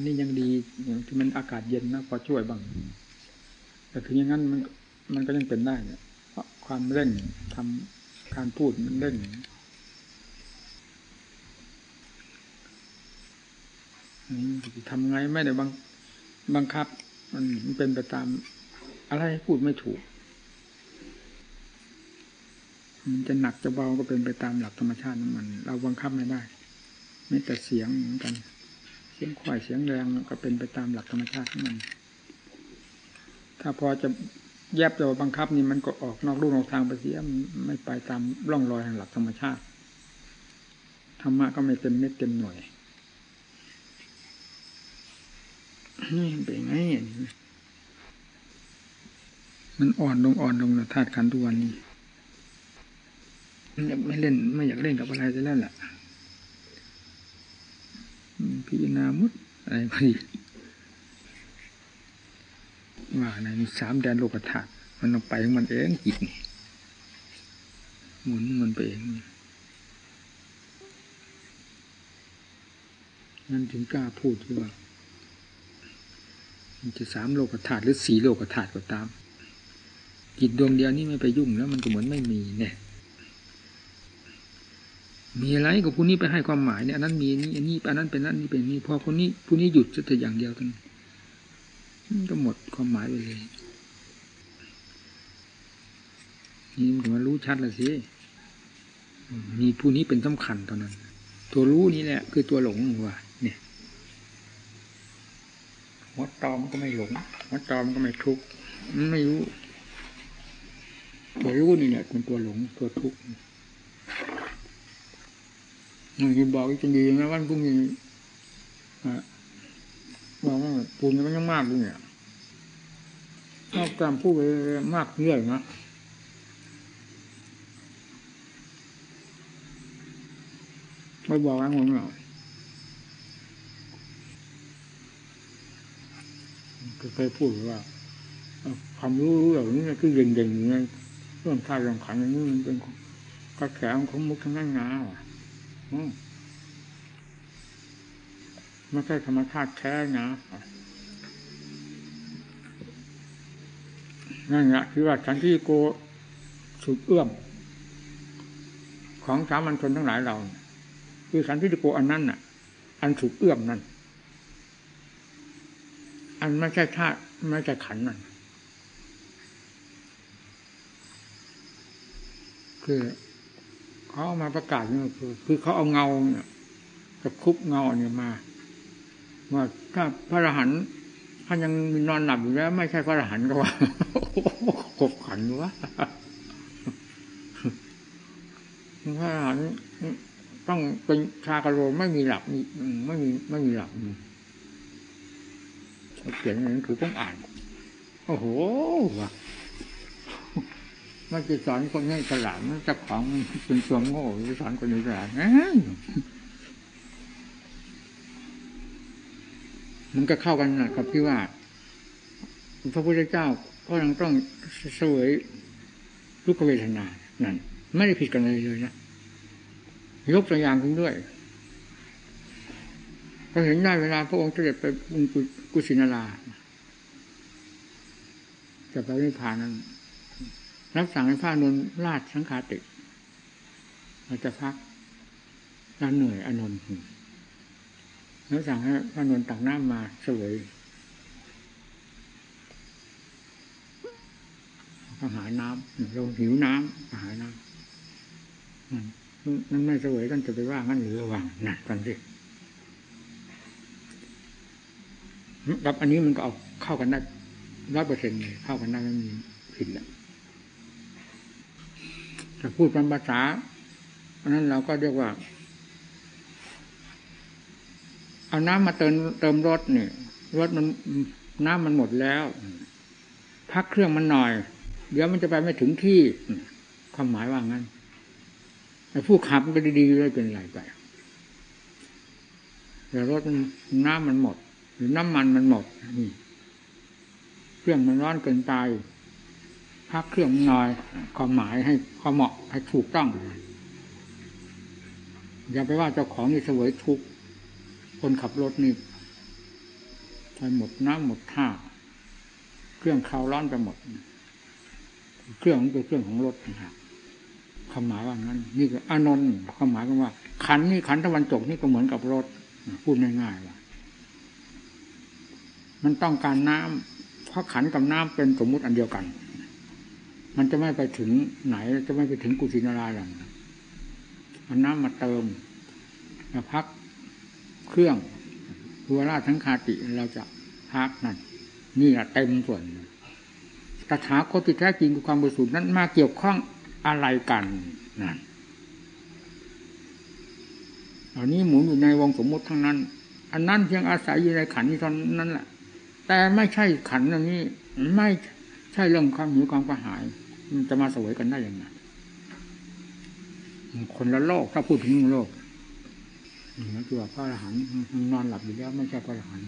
นนี้ยังดีที่มันอากาศเย็นนะพอช่วยบ้าง แต่ถึงอย่างนั้นมันมันก็ยังเป็นได้เนี่ยเพราะความเร่งทำการพูดมันเร่งทำไงไม่ได้บังบังคับ มันมันเป็นไปตาม อะไรพูดไม่ถูก มันจะหนักจะเบาก็เป็นไปตามหลักธรรมชาติของมัน เราบังคับไม่ได้ไม่แต่เสียงเหมือนกัน สียงควายเสียงแรงก็เป็นไปตามหลักธรรมชาติของมัน ถ้าพอจะแยบจะบังคับนี่มันก็ออกนอกรูนอกทางไปเสียไม่ไปตามร่องรอยแห่งหลักธรรมชาติธรรมะก็ไม่เต็มเม็ดเต็มหน่วยนี่เป็นไงมันอ่อนลงอ่อนลงนะธาตุขันทุกวันนี้ไม่เล่นไม่อยากเล่นกับอะไรจะแล้วแหละ พิจารณามุดอะไรพอดีว่าในสามแดนโลกธาตุมันไปของมันเองจิตหมุนมันไปเองนั่นถึงกล้าพูดที่ว่า มันจะสามโลกธาตุหรือสี่โลกธาตุก็ตามจิตดวงเดียวนี่ไม่ไปยุ่งแล้ว มันก็เหมือนไม่มีเนี่ย มีอะไรกับผู้นี้ไปให้ความหมายเนี่ยอันนั้นมีนี่อันนี้อันนั้นเป็นนั้นนี่เป็นนี่พอคนนี้ผู้นี้หยุดจะแต่อย่างเดียวกันก็หมดความหมายไปเลยนี่มันมารู้ชัดแล้วสิมีผู้นี้เป็นสำคัญตอนนั้น ตัวรู้นี่แหละคือตัวหลงว่าเนี่ยหัวตอมก็ไม่หลงหัวตอมก็ไม่ทุกข์ไม่รู้ ตัวรู้นี่แหละเป็นตัวหลงตัวทุกข์ นี่บอกจะดีนะวันพรุ่งนี้บอกว่าปูนมันยังมากด้วยเนี่ยนอกจากพูดไปมากเรื่อยนะไม่บอกอะไรผมหรอกเคยพูดว่าความรู้เหล่านี้คือเด่นๆอย่างนี้เรื่องท่าเรื่องขันอย่างนี้มันเป็นกระแสของมุกทั้งนั้นงา ไม่ใช่ธรรมชาติแท้นะนั่นแหละคือว่าฉันที่โกสุดเอื้อม ของสามัญชนทั้งหลายเรา คือสันที่โกอันนั้นน่ะ อันสุดเอื้อมนั่นอันไม่ใช่ธาตุไม่ใช่ขันนั่นคือ เขาเอามาประกาศนี่คือคือเขาเอาเงาเนี่ยจะคุบเงาเนี่ยมาว่าถ้าพระอรหันต์ท่านยังนอนหลับอยู่แล้ว ไม่ใช่พระอรหันต์ก็ว่าขบขันวะพระอรหันต์ต้องเป็นชากระโรไม่มีหลับไม่มีไม่มีหลับเขียนอย่างนี้คือต้องอ่าน โอ้โหว่ะ มันจะสอนคนให้ฉลาดมันจะของเป็นตัวโง่จะสอนคนนี้ฉลาดมันก็เข้ากันนะกับที่ว่า พระพุทธเจ้าก็ยังต้องเสวยทุกเวทนานั่นไม่ได้ผิดกันเลยเลยนะยกตัวอย่างขึ้นด้วยก็เห็นได้เวลาพระองค์เสด็จไปกุศินาราจะไปนิพพานนั้น รับสั่งให้พระนนลาดสังขาติเราจะพักน่าเหนื่อยอนนท์แล้วสั่งให้พระนนตักน้ำมาเสวยก็หาน้ำเราหิวน้ำหาน้ำนั่นไม่เสวยกันจะไปว่างั้นหรือระวังนะกันสิกับอันนี้มันก็เอาเข้ากันได้ร้อยเปอร์เซ็นต์เลยเข้ากันได้ไม่มีผิดแหละ ถ้าพูดเป็นภาษาอันนั้นเราก็เรียกว่า เอาน้ำมาเติมเติมรถนี่รถมันน้ำมันหมดแล้ว พักเครื่องมันหน่อย เดี๋ยวมันจะไปไม่ถึงที่ความหมายว่างั้นแต่ผู้ขับมันก็ดีๆเลยเป็นไรไปแต่รถมันน้ำมันหมด หรือน้ำมันมันหมดนี่เครื่องมันร้อนเกินตา พักเครื่องน้อยความหมายให้ความเหมาะให้ถูกต้อง อย่าไปว่าเจ้าของนี่เสวยทุกคนขับรถนี่ไปหมดน้ำหมดท่า เครื่องคาวร้อนไปหมด เครื่องเป็นเครื่องของรถนะคำหมายว่างั้น นี่ก็อานนท์คำหมายก็ว่า ขันนี่ขันตะวันตกนี่ก็เหมือนกับรถพูดง่ายๆว่ามันต้องการน้ำเพราะขันกับน้ำเป็นสมมุติอันเดียวกัน มันจะไม่ไปถึงไหน จะไม่ไปถึงกุศินาราหรอกเอาน้ำมาเติมมาพักเครื่องทัวราทั้งคาติเราจะพักนั่นนี่แหละเต็มส่วนตถาคตที่แท้จริงคือความบริสุทธิ์นั้นมาเกี่ยวข้องอะไรกันนั่นเหล่านี้หมุนอยู่ในวงสมมุติทั้งนั้น อันนั้นเพียงอาศัยอยู่ในขันนี้เท่านั้นแหละแต่ไม่ใช่ขันอันนี้ไม่ ใช่เรื่องความหิวความกระหาย มันจะมาสวยกันได้ยังไงคนละโลกถ้าพูดถึงโลกนี่คือว่าพระอรหันต์นอนหลับอยู่แล้วไม่ใช่พระอรหันต์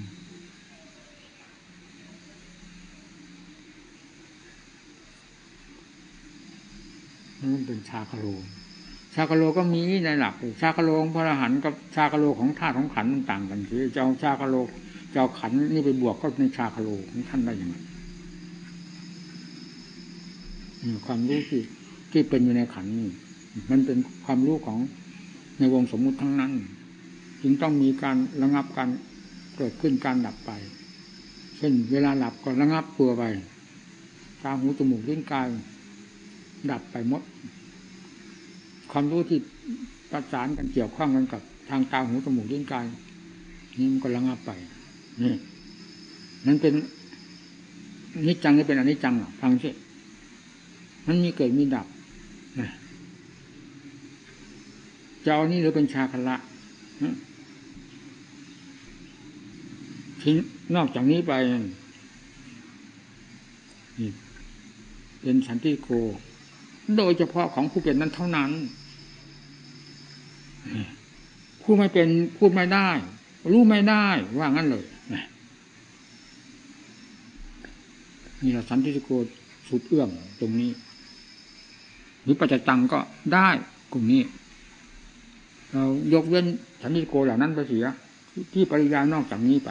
มันเป็นชาคโลชาคโลก็มีในหลัก ชาคโลของพระอรหันต์กับชาคโลของธาตุของขันต่างกันทีเจ้าชาคโลเจ้าขันนี่ไปบวกก็ในชาคโลของท่านได้ยังไง ความรู้ที่ที่เป็นอยู่ในขันนี่มันเป็นความรู้ของในวงสมมุติทั้งนั้น จึงต้องมีการระงับการเกิดขึ้นการดับไป เช่นเวลาหลับก็ระงับตัวไปตาหูจมูกลิ้นกายดับไปหมด ความรู้ที่ประสานกันเกี่ยวข้องกันกับ ทางตาหูจมูกลิ้นกาย นี่มันก็ระงับไปนี่นั่นเป็นนิจจังนี่เป็นอนิจจังฟังสิ มันมีเกิดมีดับนะจะเอานี่หรือเป็นชาคละทิ้งนอกจากนี้ไปนี่เป็นสันติโก โดยเฉพาะของผู้เป็นนั้นเท่านั้น ผู้ไม่เป็นพูดไม่ได้ รู้ไม่ได้ว่างั้นเลยนี่เราสันติโกสุดเอื้อมตรงนี้ หรือปัจจตังก็ได้กลุ่มนี้ เรายกเว้นสันติโกเหล่านั้นไปเสีย ที่ปริยานอกจากนี้ไป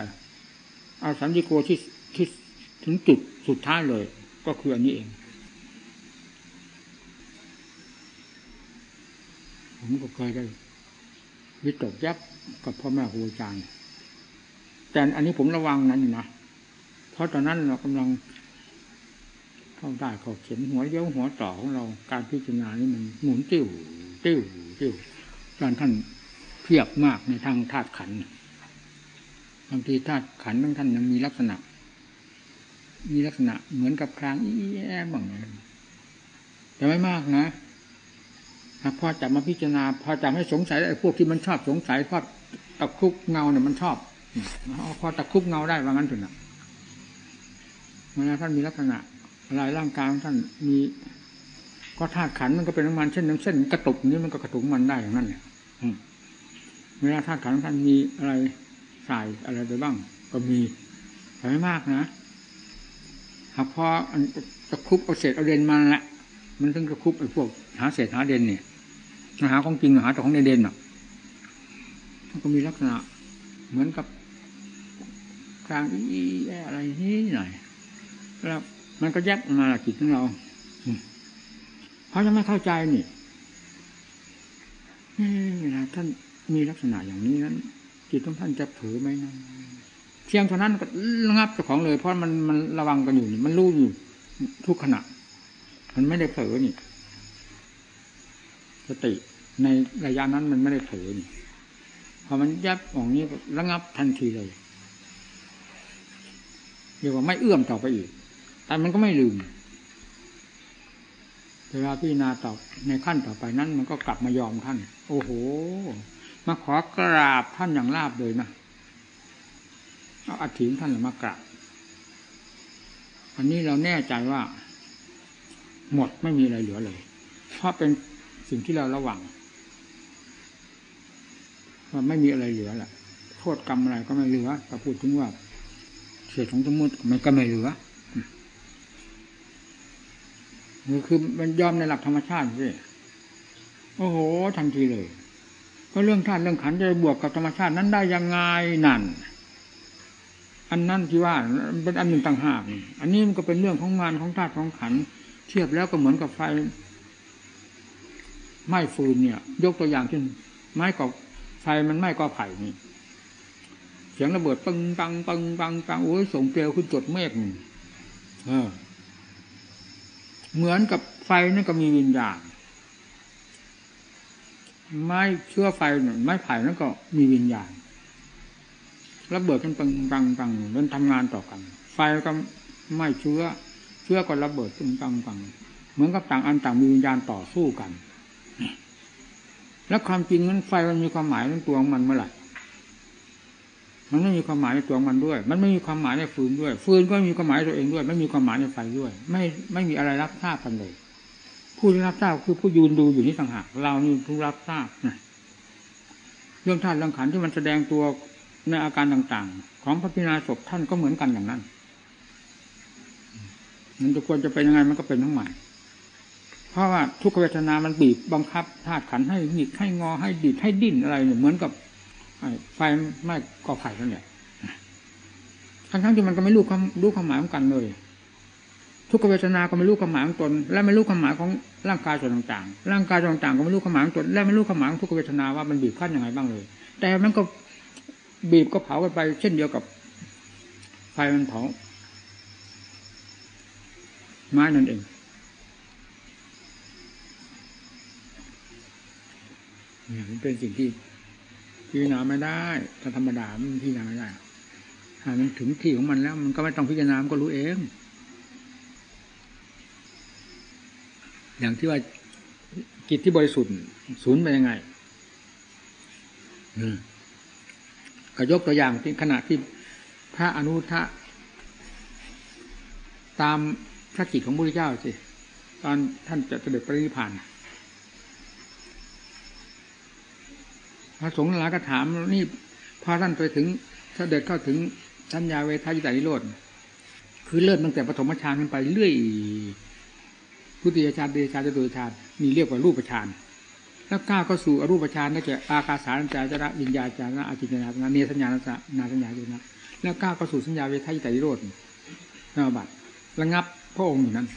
เอาสันติโกที่ที่ถึงจุดสุดท้ายเลย ก็คืออันนี้เองผมก็เคยได้วิตกยับกับพ่อแม่ครูอาจารย์แต่อันนี้ผมระวังนั้นนะเพราะตอนนั้นเรากำลัง เข้าได้เข้าเข็มหัวเย้าหัวต่อของเราการพิจารณานี่มันหมุนติ้วติ้วติ้วการท่านเพียบมากในทางธาตุขันบางทีธาตุขันบางท่านยังมีลักษณะ มีลักษณะเหมือนกับครางอีแอบบางแต่ไม่มากนะพอจับมาพิจารณา พอจับให้สงสัยไอ้พวกที่มันชอบสงสัยพอตะคุบเงาเนี่ยมันชอบพอตะคุบเงาได้ว่างั้นถึงนะเวลาท่านมีลักษณะ อะไรร่างกายท่านมีก็ธาตุขันมันก็เป็นน้ำมันเช่นน้ำเส้นกระตุกนี้มันก็กระตุกมันได้อย่างนั้นเนี่ยเวลาธาตุขันท่านมีอะไรใส่อะไรไปบ้าง ก็มีแต่ไม่มากนะหากพอจะคุบเอาเศษเอาเด่นมาแหละมันถึงจะคุบไอ้พวกหาเศษหาเด่นเนี่ยหาของจริงหาแต่ของเด่นๆอะมันก็มีลักษณะ เหมือนกับกลางอีอะไรนี่หน่อยแล้ว มันก็แยกมาจิตของเราเพราะยังไม่เข้าใจนี่เวลาท่านมีลักษณะอย่างนี้นั้นจิตของท่านจะเผลอไหมนะเพียงเท่านั้นก็ระงับเจ้าของเลย เพราะมันมันระวังกันอยู่นี่มันรู้อยู่ทุกขณะ มันไม่ได้เผลอนี่สติในระยะนั้นมันไม่ได้เผลอนี่พอมันยับออกนี้ระงับทันทีเลยเรียกว่าไม่เอื้อมต่อไปอีก แต่มันก็ไม่ลืม เวลาพิจารณาต่อในขั้นต่อไปนั้น มันก็กลับมายอมท่าน โอ้โห มาขอกราบท่านอย่างราบเลยนะเอาอัฐิท่านมากราบอันนี้เราแน่ใจว่า หมดไม่มีอะไรเหลือเลย เพราะเป็นสิ่งที่เราระวังว่าไม่มีอะไรเหลือแหละโทษกรรมอะไรก็ไม่เหลือแต่พูดถึงว่าเศษของสมุติมันก็ไม่เหลือ นี่คือมันยอมในหลักธรรมชาติสิโอ้โหทันทีเลย ก็เรื่องธาตุเรื่องขันจะบวกกับธรรมชาตินั้นได้ยังไงนั่น อันนั่นที่ว่าเป็นอันหนึ่งต่างหากอันนี้มันก็เป็นเรื่องของงานของธาตุของขัน เทียบแล้วก็เหมือนกับไฟไม้ฟืนเนี่ย ยกตัวอย่างเช่นไม้ก่อไฟมันไหม้กอไผ่นี่เสียงระเบิดปังปังปังปังปังโอ้ยส่งเปลวขึ้นจดเมฆเออ เหมือนกับไฟนั่นก็มีวิญญาณไม้เชื้อไฟเนี่ยไม้ไผ่นั่นก็มีวิญญาณระเบิดมันปังปังปังมันทำงานต่อกัน ไฟก็ไม่เชื้อ เชื้อก็ระเบิดปังปังปังเหมือนกับต่างอันต่างมีวิญญาณต่อสู้กัน แล้วความจริงนั้นไฟมันมีความหมายในตัวของมันเมื่อไหร่ มันไม่มีความหมายในตัวมันด้วย มันไม่มีความหมายในฟืนด้วย ฟืนก็มีความหมายตัวเองด้วย ไม่มีความหมายในไฟด้วย ไม่ไม่มีอะไรรับทราบกันเลย ผู้ที่รับทราบคือผู้ยืนดูอยู่นี่ต่างหาก เรานี่ผู้รับทราบนะเรื่องธาตุเรื่องขันที่มันแสดงตัวในอาการต่างๆ ของพระพิณาศพท่านก็เหมือนกันอย่างนั้น มันจะควรจะเป็นยังไงมันก็เป็นทั้งหม่เพราะว่าทุกเวทนามันบีบบังคับธาตุขันให้หงิกให้งอให้ดิดให้ดิ้นอะไรเนี่ยเหมือนกับ ไฟไหม้กอไผ่นั่นแหละทั้งทั้งที่มันก็ไม่รู้ความรู้ความหมายของกันเลย ทุกเวทนาก็ไม่รู้ความหมายของตน และไม่รู้ความหมายของร่างกายส่วนต่างๆ ร่างกายส่วนต่างๆก็ไม่รู้ความหมายของตน และไม่รู้ความหมายของทุกเวทนาว่ามันบีบคั้นยังไงบ้างเลย แต่มันก็บีบก็เผากันไป เช่นเดียวกับ ไฟมันเผาไม้นั่นเองเนี่ยมันเป็นสิ่งที่ พิจารณาไม่ได้ถ้าธรรมดามันพิจารณาไม่ได้ถ้ามันถึงที่ของมันแล้ว มันก็ไม่ต้องพิจารณามันก็รู้เอง อย่างที่ว่ากิจที่บริสุทธิ์ศูนย์เป็นยังไงก็ยกตัวอย่างที่ขณะที่พระอนุทะตามพระกิจของพระพุทธเจ้าสิตอนท่านจะเสด็จปรินิพพาน พระสงฆ์หลายก็ถามนี่พอท่านไปถึงถ้าเดินเข้าถึงสัญญาเวทายตานิโรธคือเลื่อนตั้งแต่ปฐมฌานขึ้นไปเรื่อยพุทธิยฌานเดชานจตุฌานมีเรียกว่ารูปฌานแล้วก้าวเข้าสู่อรูปฌานนั่นจะอากาสารัญจาจระวิญญาจาระอาจิญญาณเนสัญญาณนาสัญญาอยู่นะแล้วก้าวเข้าสู่สัญญาเวทายตานิโรธนาบัตระงับพระองค์อยู่นั้น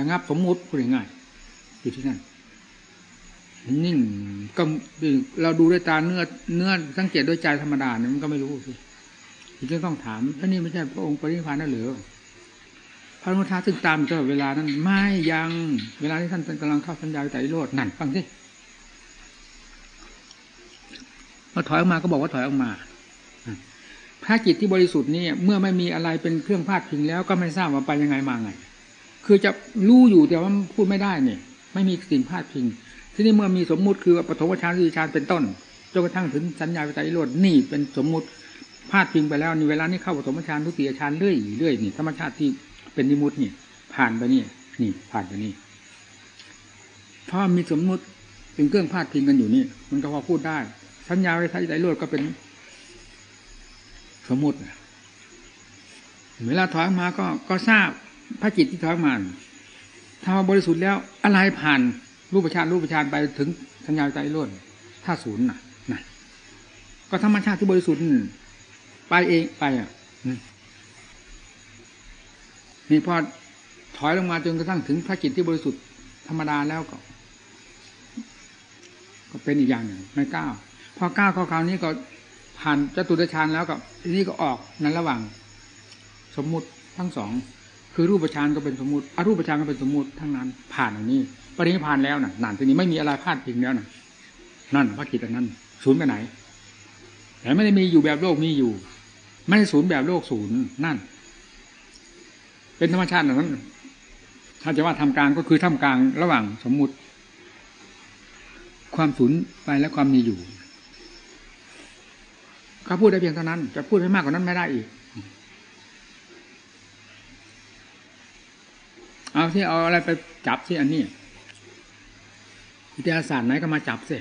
ระงับสมมุติพูดง่ายๆอยู่ที่นั่น นิ่งก็เราดูด้วยตาเนื้อเนื้อสังเกตด้วยใจธรรมดาเนี่ยมันก็ไม่รู้สิจึงต้องถามพระนี่ไม่ใช่พระองค์ปรินิพพานนั่นหรือพระนุทาซึ่งตามตลอดเวลานั้นไม่ยังเวลาที่ท่านกำลังเข้าสัญญาใจโลดนั่นฟังสิพอถอยออกมาก็บอกว่าถอยออกมาพระจิตที่บริสุทธิ์นี่เมื่อไม่มีอะไรเป็นเครื่องพาดพิงแล้วก็ไม่ทราบว่าไปยังไงมาไง คือจะรู้อยู่แต่ว่าพูดไม่ได้เนี่ยไม่มีสิ่งพาดพิง ที่นี้เมื่อมีสมมุติคือปฐมฌานวิชานเป็นต้นจนกระทั่งถึงสัญญาวิจัยโลดนี่เป็นสมมุติพาดพิงไปแล้วนี่เวลานี้เข้าปฐมฌานทุติยฌานเรื่อยเรื่อยนี่ธรรมชาติที่เป็นนิมุตินี่ผ่านไปนี่นี่ผ่านไปนี่เพรามีสมมุติเป็นเครื่องพาดพิงกันอยู่นี่ มันก็พอพูดได้ สัญญาวิจัยโลดก็เป็น สมมุติเวลาถอยมาก็ก็ทราบพระจิตที่ถอยมาถ้าบริสุทธิ์แล้วอะไรผ่าน รูปฌานรูปฌานไปถึงสัญญาใจล้นถ้าศูนย์น่ะนะก็ธรรมชาติที่บริสุทธิ์ไปเองไปอะนี่พอถอยลงมาจนกระทั่งถึงพระจิตที่บริสุทธิ์ธรรมดาแล้วก็ ก็เป็นอีกอย่างหนึ่งไม่ก้าวพอก้าวคราวนี้ก็ผ่านจตุตฌานแล้วก็ทีนี้ก็ออกนั้นระหว่าง สมมุติทั้งสองคือรูปฌานก็เป็นสมมุติอรูปฌานก็เป็นสมมุติทั้งนั้น ผ่านอันนี้ ปรินิพานแล้วนะนั่นทีนี้ไม่มีอะไรพลาดพิงแล้วนะนั่นพระกิจอันนั้นศูนย์ไปไหน แต่ไม่ได้มีอยู่แบบโลกมีอยู่ ไม่ได้ศูนย์แบบโลกศูนย์นั่น เป็นธรรมชาตินั้น ถ้าจะว่าทำกลางก็คือทำกลางระหว่างสมมุติ ความศูนย์ไปและความมีอยู่เขาพูดได้เพียงเท่านั้น จะพูดให้มากกว่านั้นไม่ได้อีกเอาที่เอาอะไรไปจับที่อันนี้ วิทยาศาสตร์ไหนก็มาจับสิ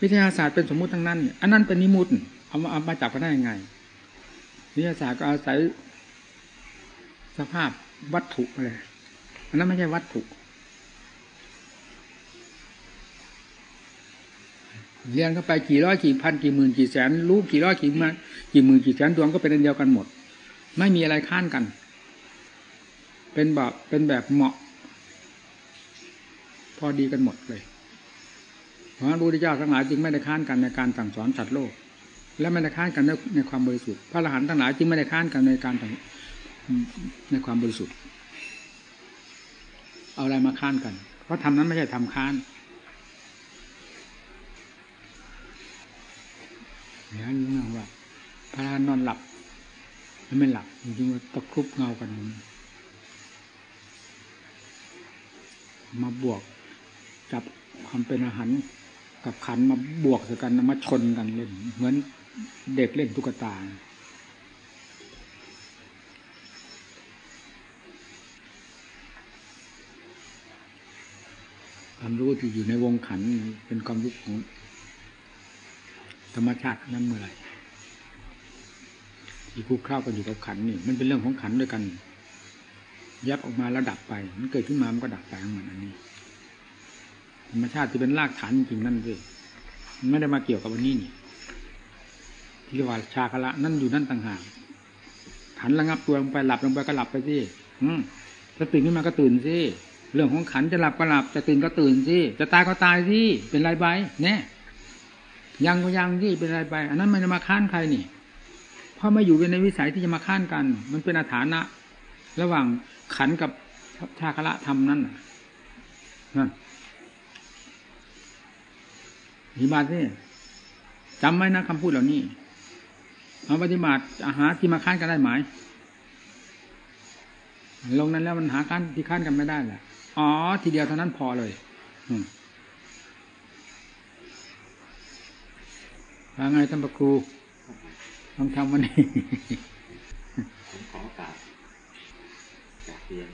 วิทยาศาสตร์เป็นสมมุติทั้งนั้น อันนั้นเป็นนิมุติเอามาเอามาจับกันได้ยังไง วิทยาศาสตร์ก็อาศัยสภาพวัตถุอะไรอันนั้นไม่ใช่วัตถุเรียนเข้าไปกี่ร้อยกี่พันกี่หมื่นกี่แสนรู้กี่ร้อยกี่มันกี่หมื่นกี่แสนดวงก็เป็นอันเดียวกันหมด ไม่มีอะไรค้านกัน เป็นแบบเป็นแบบเหมาะ พอดีกันหมดเลย เพราะพระพุทธเจ้าทั้งหลายจึงไม่ได้ค้านกันในการสั่งสอนสัตว์โลก และไม่ได้ค้านกันในความบริสุทธิ์พระอรหันต์ทั้งหลายจึงไม่ได้ค้านกันในการในความบริสุทธิ์ เอาอะไรมาค้านกัน เพราะทำนั้นไม่ใช่ทำค้านเนี่ยรู้นะว่าพระนอนหลับไม่หลับจริงๆว่าตะครุบเงากันมาบวกกับความเป็นอาหาร กับขันมาบวกกันมาชนกันเล่น เหมือนเด็กเล่นตุ๊กตา ความรู้ที่อยู่ในวงขันเป็นความรู้ของธรรมชาตินั้นเมื่อไหร่ที่คู่เข้ากันอยู่กับขันนี่ มันเป็นเรื่องของขันด้วยกัน ยับออกมาแล้วดับไป มันเกิดขึ้นมามันก็ดับไปของมันอันนี้ ธรรมชาติที่เป็นรากฐานจริงนั่นสิไม่ได้มาเกี่ยวกับวันนี้นี่ที่ว่าชาคละนั่นอยู่นั่นต่างหากขันระงับตัวลงไปหลับลงไปก็หลับไปสิจะตื่นขึ้นมาก็ตื่นสิเรื่องของขันจะหลับก็หลับ จะตื่นก็ตื่นสิจะตายก็ตายสิเป็นไรไปเนี่ยยังก็ยังที่เป็นไรไป อันนั้นไม่ได้มาค้านใครนี่เพราะไม่อยู่ในวิสัยที่จะมาค้านกัน มันเป็นอาถานะ ระหว่างขันกับชาคละธรรมนั่นนั่น ฏิบัตินี่จำไว้นะคำพูดเหล่านี้เอาปฏิบัติอาหารที่มาค้านกันได้ไหมลงนั้นแล้วมันหาค้านที่ค้านกันไม่ได้แหละอ๋อ ทีเดียวเท่านั้นพอเลยว่าไงท่านประครูลองทำวันนี้ผมขอโอกาสจากเรียน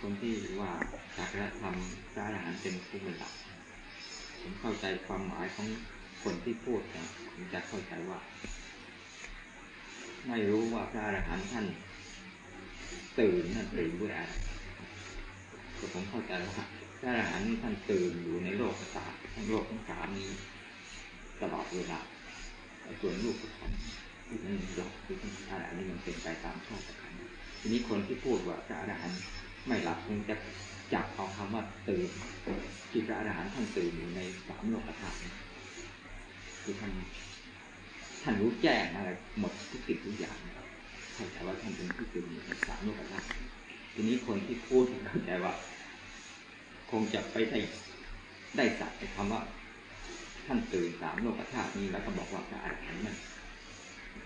คนที่ว่าจากและทำร้อาหารเป็นผู้บริหาร ผมเข้าใจความหมายของคนที่พูดนะผมจะเข้าใจว่า ไม่รู้ว่าพระอรหันต์ท่านตื่นนั่นตื่นด้วยอะไรแต่ผมเข้าใจว่าพระอรหันต์ท่านตื่นอยู่ในโลกศาสตร์ทั้งโลกทั้งสามนี้ตลอดเวลาส่วนลูกของที่มันหลอกที่มันอะไรนี่มันเป็นไปตามชอบกันทีนี้คนที่พูดว่าพระอรหันต์ ไม่หลับคงจะจับเอาคำว่าตื่นที่พระอรหันต์ท่านตื่นอยู่ในสามโลกธาตุคือท่านท่านรู้แจ้งอะไรหมดทุกสิ่งทุกอย่างเข้าใจว่าท่านเป็นผู้ตื่นอยู่ในสามโลกธาตุทีนี้คนที่พูดเข้าใจว่า คงจะไปได้ได้สัตว์ในคำว่า ท่านตื่นสามโลกธาตุนี้แล้วก็บอกว่าพระอรหันต์มัน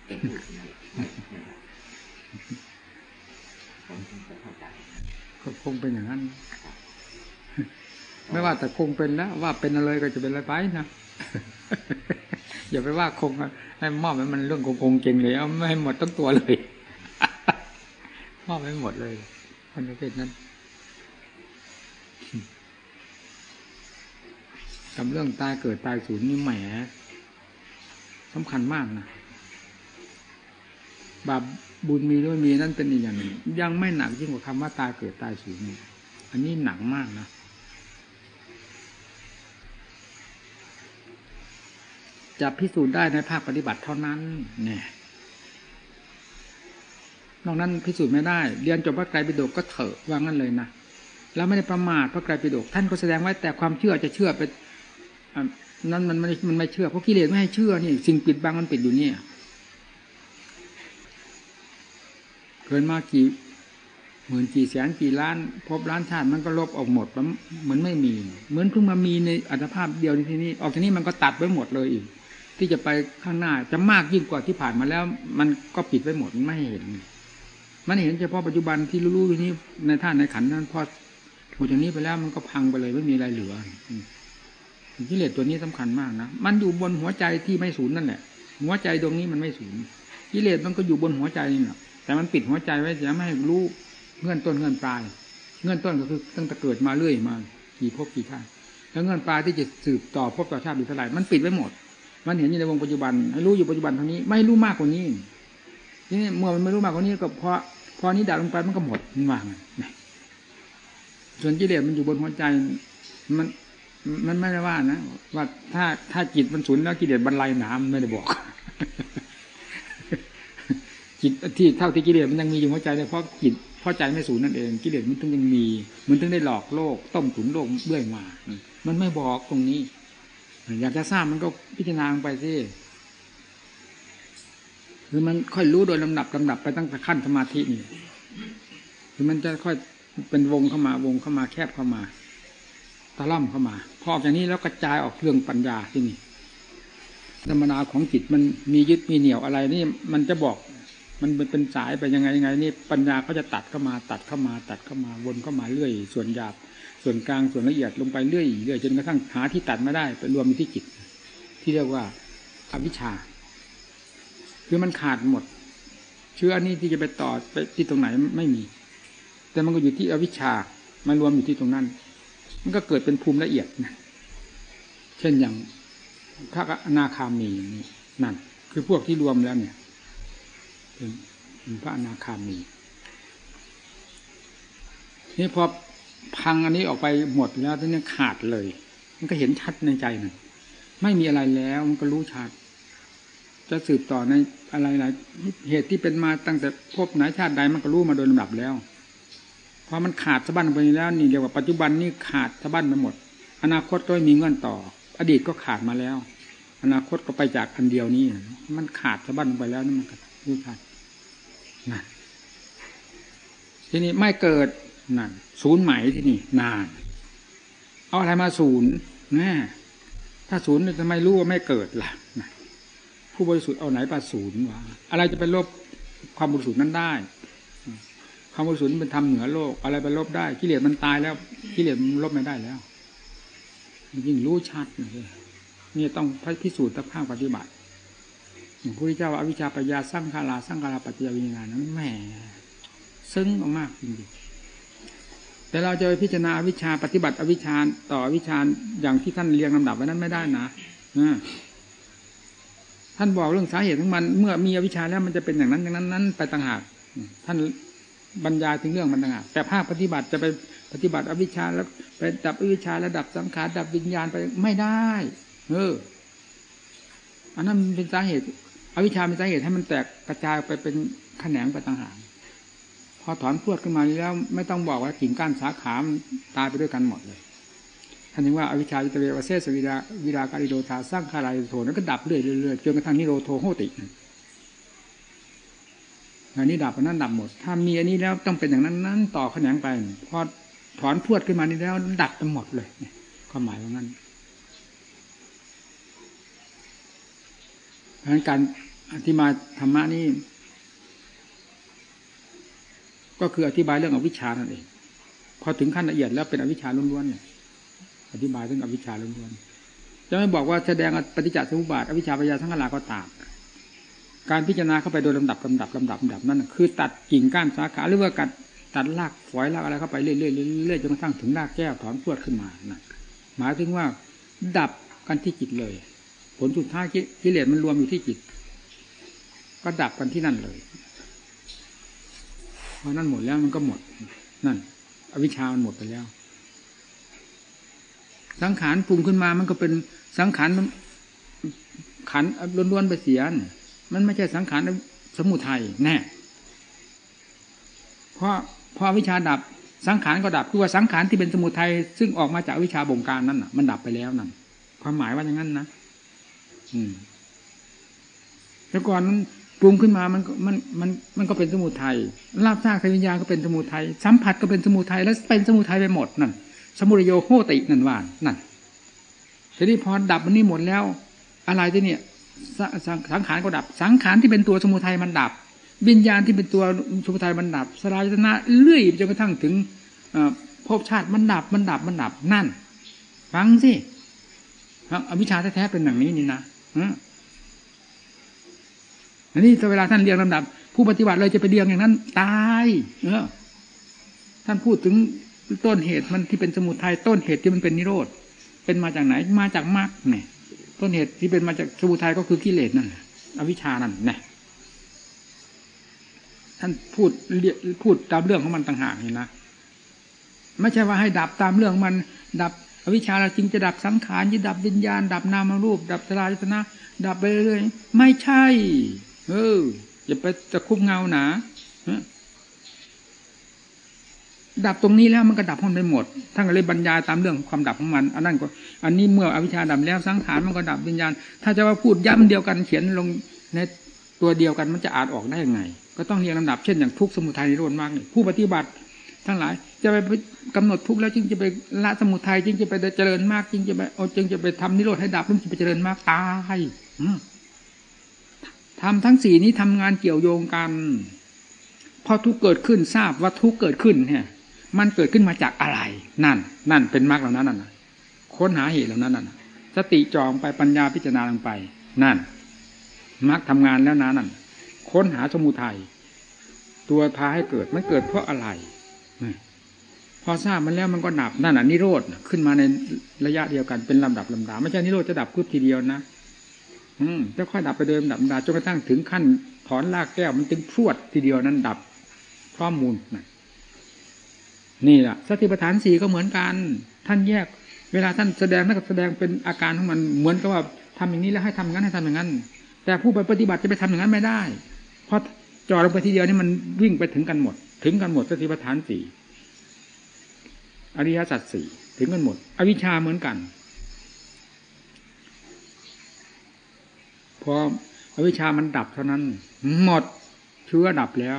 เป็นผู้ที่ไม่ไม่ไม่ได้ผมจะเข้าใจ ก็คงเป็นอย่างนั้น ไม่ว่าแต่คงเป็นแล้ว ว่าเป็นอะไรก็จะเป็นอะไรไปนะอย่าไปว่าคงให้มอบให้มันเรื่องคงคงเก่งเลยเอาไม่ให้หมดทั้งตัวเลยมอบให้หมดเลยคนประเภทนั้นทำเรื่องตายเกิดตายสูญนี่แหมสำคัญมากนะ บาปบุญมีด้วยมีนั่นเป็นอีกอย่างหนึ่งยังไม่หนักยิ่งกว่าคำว่าตายเกิดตายสูญอันนี้หนักมากนะจะพิสูจน์ได้ในภาคปฏิบัติเท่านั้น เนี่ยนอกนั้นพิสูจน์ไม่ได้ เรียนจบพระไตรปิฎกก็เถอะว่างั้นเลยนะเราไม่ได้ประมาทพระไตรปิฎกท่านก็แสดงไว้แต่ความเชื่อจะเชื่อไปนั้นมันไม่มันไม่เชื่อเพราะกิเลสไม่ให้เชื่อนี่ สิ่งปิดบังมันปิดอยู่เนี่ย เกินมากี่หมื่นกี่แสนกี่ล้าน พบล้านชาติมันก็ลบออกหมดแล้วเหมือนไม่มี เหมือนเพิ่งมามีในอัตภาพเดียวในที่นี้ ออกจากนี้มันก็ตัดไว้หมดเลยอีก ที่จะไปข้างหน้าจะมากยิ่งกว่าที่ผ่านมาแล้ว มันก็ปิดไว้หมดไม่เห็น มันเห็นเฉพาะปัจจุบันที่รู้ๆอยู่นี้ในท่านในขันนั้นพอหมดจากนี้ไปแล้วมันก็พังไปเลยไม่มีอะไรเหลือกิเลสตัวนี้สำคัญมากนะ มันอยู่บนหัวใจที่ไม่สูญนั่นแหละ หัวใจดวงนี้มันไม่สูญกิเลสมันก็อยู่บนหัวใจนี่แหละ แต่มันปิดหัวใจไว้จะไม่ให้รู้เงื่อนต้นเงื่อนปลาย เงื่อนต้นก็คือตั้งแต่เกิดมาเรื่อยมากี่ภพกี่ชาติแล้วเงื่อนปลายที่จะสืบต่อภพต่อชาติอีกเท่าไหร่มันปิดไว้หมด มันเห็นอยู่ในวงปัจจุบันให้รู้อยู่ปัจจุบันเท่านี้ไม่รู้มากกว่านี้ทีนี้เมื่อมันไม่รู้มากกว่านี้ก็พอพอนี้ดับลงไปมันก็หมดมันวางส่วนกิเลสมันอยู่บนหัวใจมันมันไม่ได้ว่านะว่าถ้าถ้าจิตมันสูญแล้วกิเลสบรรลัยหนามไม่ได้บอก จิตที่เท่าที่กิเลสมันยังมีอยู่หัวใจเลยเพราะจิตเพราะใจไม่สูญนั่นเองกิเลสมันถึงยังมี มันถึงได้หลอกโลก ต้มตุ๋นโลกเรื่อยมา มันไม่บอกตรงนี้ อยากจะทราบมันก็พิจารณาไปสิคือมันค่อยรู้โดยลำดับลำดับไปตั้งแต่ขั้นสมาธินี่คือมันจะค่อยเป็นวงเข้ามาวงเข้ามาแคบเข้ามาตะล่ำเข้ามา พอจากนี้แล้วกระจายออกเรื่องปัญญาที่นี่ธรรมนาของจิตมันมียึดมีเหนี่ยวอะไรนี่ มันจะบอก มันเป็นสายไปยังไงยังไงนี่ปัญญาก็จะตัดเข้ามาตัดเข้ามาตัดเข้ามาวนเข้ามาเรื่อย ส่วนหยาบส่วนกลางส่วนละเอียดลงไปเรื่อยเรื่อยจนกระทั่งหาที่ตัดไม่ได้ไปรวมที่จิต ที่เรียกว่าอวิชชา คือมันขาดหมด เชื้อนี้ที่จะไปต่อไปที่ตรงไหนไม่มี แต่มันก็อยู่ที่อวิชชามารวมอยู่ที่ตรงนั้น มันก็เกิดเป็นภูมิละเอียดนะเช่นอย่างพระอนาคามีอย่างนี้นั่น คือพวกที่รวมแล้วเนี่ย เป็นพระอนาคามี นี่พอพังอันนี้ออกไปหมดแล้วทีนี้ขาดเลย มันก็เห็นชัดในใจนั่นไม่มีอะไรแล้วมันก็รู้ชัด จะสืบต่อในอะไรหลายเหตุที่เป็นมาตั้งแต่พบไหนชาติใดมันก็รู้มาโดยลำดับแล้วพอมันขาดสะบั้นไปแล้วนี่เรียกว่าปัจจุบันนี่ขาดสะบั้นไปหมด อนาคตก็ไม่มีเงื่อนต่อ อดีตก็ขาดมาแล้ว อนาคตก็ไปจากอันเดียวนี้มันขาดสะบั้นไปแล้วนี่มันก็รู้ชัด นั่นทีนี้ไม่เกิดนั่นศูนย์ไหมที่นี่นาน เอาอะไรมาศูนย์น่ถ้าศูนย์จะไม่รู้ว่าไม่เกิดล่ะผู้บริสุทธิ์เอาไหนปาศูนย์วะอะไรจะไปลบความบริสุทธิ์นั้นได้ความบริสุทธิ์เป็นธรรมเหนือโลก อะไรไปลบได้กิเลสมันตายแล้วกิเลสมันลบไม่ได้แล้ว ยิ่งรู้ชัดเลยนี่ต้องพิสูจน์ตภาคปฏิบัติ พระพุทธเจ้าอวิชชาปัญญาสร้างคาราสร้างคาราปัจจยวิญญาณนั้นแหมซึ้งมากจริงๆแต่เราจะไปพิจารณาอวิชชาปฏิบัติอวิชชาต่ออวิชชาอย่างที่ท่านเรียงลำดับไว้นั้นไม่ได้นะท่านบอกเรื่องสาเหตุของมัน เมื่อมีอวิชชาแล้วมันจะเป็นอย่างนั้นอย่างนั้นนั้นไปต่างหากท่านบรรยายถึงเรื่องมันต่างหากแต่ภาคปฏิบัติจะไปปฏิบัติอวิชชาแล้วไปดับอวิชชาระดับสังขารดับวิญญาณไปไม่ได้ เอออันนั้นเป็นสาเหตุ อวิชชาเป็นสาเหตุให้มันแตกกระจายไปเป็นแขนงไปต่างหากพอถอนพวดขึ้นมาแล้วไม่ต้องบอกว่ากิ่งก้านสาขาตายไปด้วยกันหมดเลยท่านถึงว่าอวิชชาวิตเววเซสวิราวิราการิโดธาสร้างคารายโทนั้นก็ดับเรื่อยๆจนกระทั่งนิโรโทโหติอันนี้ดับอันนั้นดับหมด ถ้ามีอันนี้แล้วต้องเป็นอย่างนั้นนั้นต่อแขนงไปพอถอนพวดขึ้นมานี่แล้วดับไปหมดเลยความหมายว่างั้น พราะฉะนั้นการอธิบายธรรมะนี่ก็คืออธิบายเรื่องอวิชชานั่นเองพอถึงขั้นละเอียดแล้วเป็นอวิชชาล้วนๆเนี่ยอธิบายเรื่องอวิชชาล้วนๆจะไม่บอกว่าแสดงปฏิจจสมุปบาทอวิชชาปัญญาทั้งหลายก็ตามการพิจารณาเข้าไปโดยลำดับลำดับลำดับลำดับนั่นคือ ตัดกิ่งก้านสาขาหรือว่ากัดตัดรากฝอยรากอะไรเข้าไปเรื่อยๆเรื่อยๆจนกระทั่งถึงรากแก้วถอนพวดขึ้นมานะหมายถึงว่า ดับกันที่จิตเลย ผลสุดท้ายกิเลสมันรวมอยู่ที่จิต ก็ดับกันที่นั่นเลยพอนั่นหมดแล้วมันก็หมด นั่น อวิชามันหมดไปแล้ว สังขารปรุงขึ้นมามันก็เป็นสังขารขันล้วนๆไปเสียนมันไม่ใช่สังขารสมุทัยแน่เพราะพอวิชาดับสังขารก็ดับคือว่าสังขารที่เป็นสมุทัยซึ่งออกมาจากวิชาบงการนั่นน่ะ มันดับไปแล้วนั่นความหมายว่าอย่างนั้นนะ แต่ก่อนปรุงขึ้นมามันมันมันมันก็เป็นสมุทัยลาบซากวิญญาณก็เป็นสมุทัยสัมผัสก็เป็นสมุทัยแล้วเป็นสมุทัยไปหมดนั่นสมุรโยโหตินั่นว่านั่นทีนี้พอดับมันนี่หมดแล้ว อะไรที่เนี่ยสังขารก็ดับ สังขารที่เป็นตัวสมุทัยมันดับ วิญญาณที่เป็นตัวสมุทัยมันดับ สลายตนะเลื่อยจนกระทั่งถึงภพชาติมันดับมันดับมันดับนั่น ฟังสิอวิชชาแท้ๆเป็นอย่างนี้นี่นะ อันนี้เวลาท่านเรียงลำดับ ผู้ปฏิบัติเลยจะไปเรียงอย่างนั้น ตาย เออ ท่านพูดถึงต้นเหตุมันที่เป็นสมุทัยต้นเหตุที่มันเป็นนิโรธเป็นมาจากไหน มาจากมรรคเนี่ย ต้นเหตุที่เป็นมาจากสมุทัยก็คือกิเลสนั่นอวิชานั่นนะท่านพูดพูดตามเรื่องของมันต่างหากนี่นะไม่ใช่ว่าให้ดับตามเรื่องมัน ดับ วิชชาจริงจะดับสังขารจะดับวิญญาณ ดับนามรูป ดับสลายตนะ ดับไปเรื่อยไม่ใช่ เอออย่าไปตะคุบเงาหนาดับตรงนี้แล้วมันก็ดับพ้นไปหมดท่านก็เลยบรรยายตามเรื่องความดับของมัน อันนั้นก็ อันนี้เมื่ออวิชชาดับแล้วสังขารมันก็ดับวิญญาณ ถ้าจะว่าพูดย้ำเดียวกันเขียนลงในตัวเดียวกันมันจะอ่านออกได้ยังไง ก็ต้องเรียงลำดับเช่นอย่างทุกสมุทัยนิโรธมากผู้ปฏิบัติ ทั้งหลาย จะไปกำหนดทุกแล้วจึงจะไปละสมุทัยจึงจะไปเจริญมากจึงจะไปเอาจึงจะไปทำนิโรธให้ดับจึงจะไปเจริญมากตายทำทั้งสี่นี้ทำงานเกี่ยวโยงกัน พอทุกเกิดขึ้นทราบว่าทุกเกิดขึ้นเนี่ย มันเกิดขึ้นมาจากอะไร นั่น นั่นเป็นมรรคเหล่านั้นน่ะค้นหาเหตุเหล่านั้นน่ะ สติจองไปปัญญาพิจารณาลงไป นั่นมรรคทางานแล้วนะนั่นค้นหาสมุทัยตัวพาให้เกิดมันเกิดเพราะอะไร พอทราบมันแล้วมันก็ดับนั่นน่ะนิโรธขึ้นมาในระยะเดียวกันเป็นลำดับลำดาไม่ใช่นิโรธจะดับพุบทีเดียวนะอืมจะค่อยดับไปเดิมดับดาจนกระทั่งถึงขั้นถอนรากแก้วมันจึงพรวดทีเดียวนั้นดับข้อมูลนะนี่แหละสติปัฏฐานสี่ก็เหมือนกัน ท่านแยก เวลาท่านแสดงท่นก็แสดงเป็นอาการของมันเหมือนกับว่าทำอย่างนี้แล้วให้ทำอย่างนั้นให้ทำอย่างนั้น แต่ผู้ไปปฏิบัติจะไปทำอย่างนั้นไม่ได้ เพราะจ่อลงไปทีเดียวนี่มันวิ่งไปถึงกันหมด ถึงกันหมดสติปัฏฐานสี่อริยสัจสี่ถึงกันหมด อวิชชาเหมือนกัน พออวิชชามันดับเท่านั้น หมดเชื้อดับแล้ว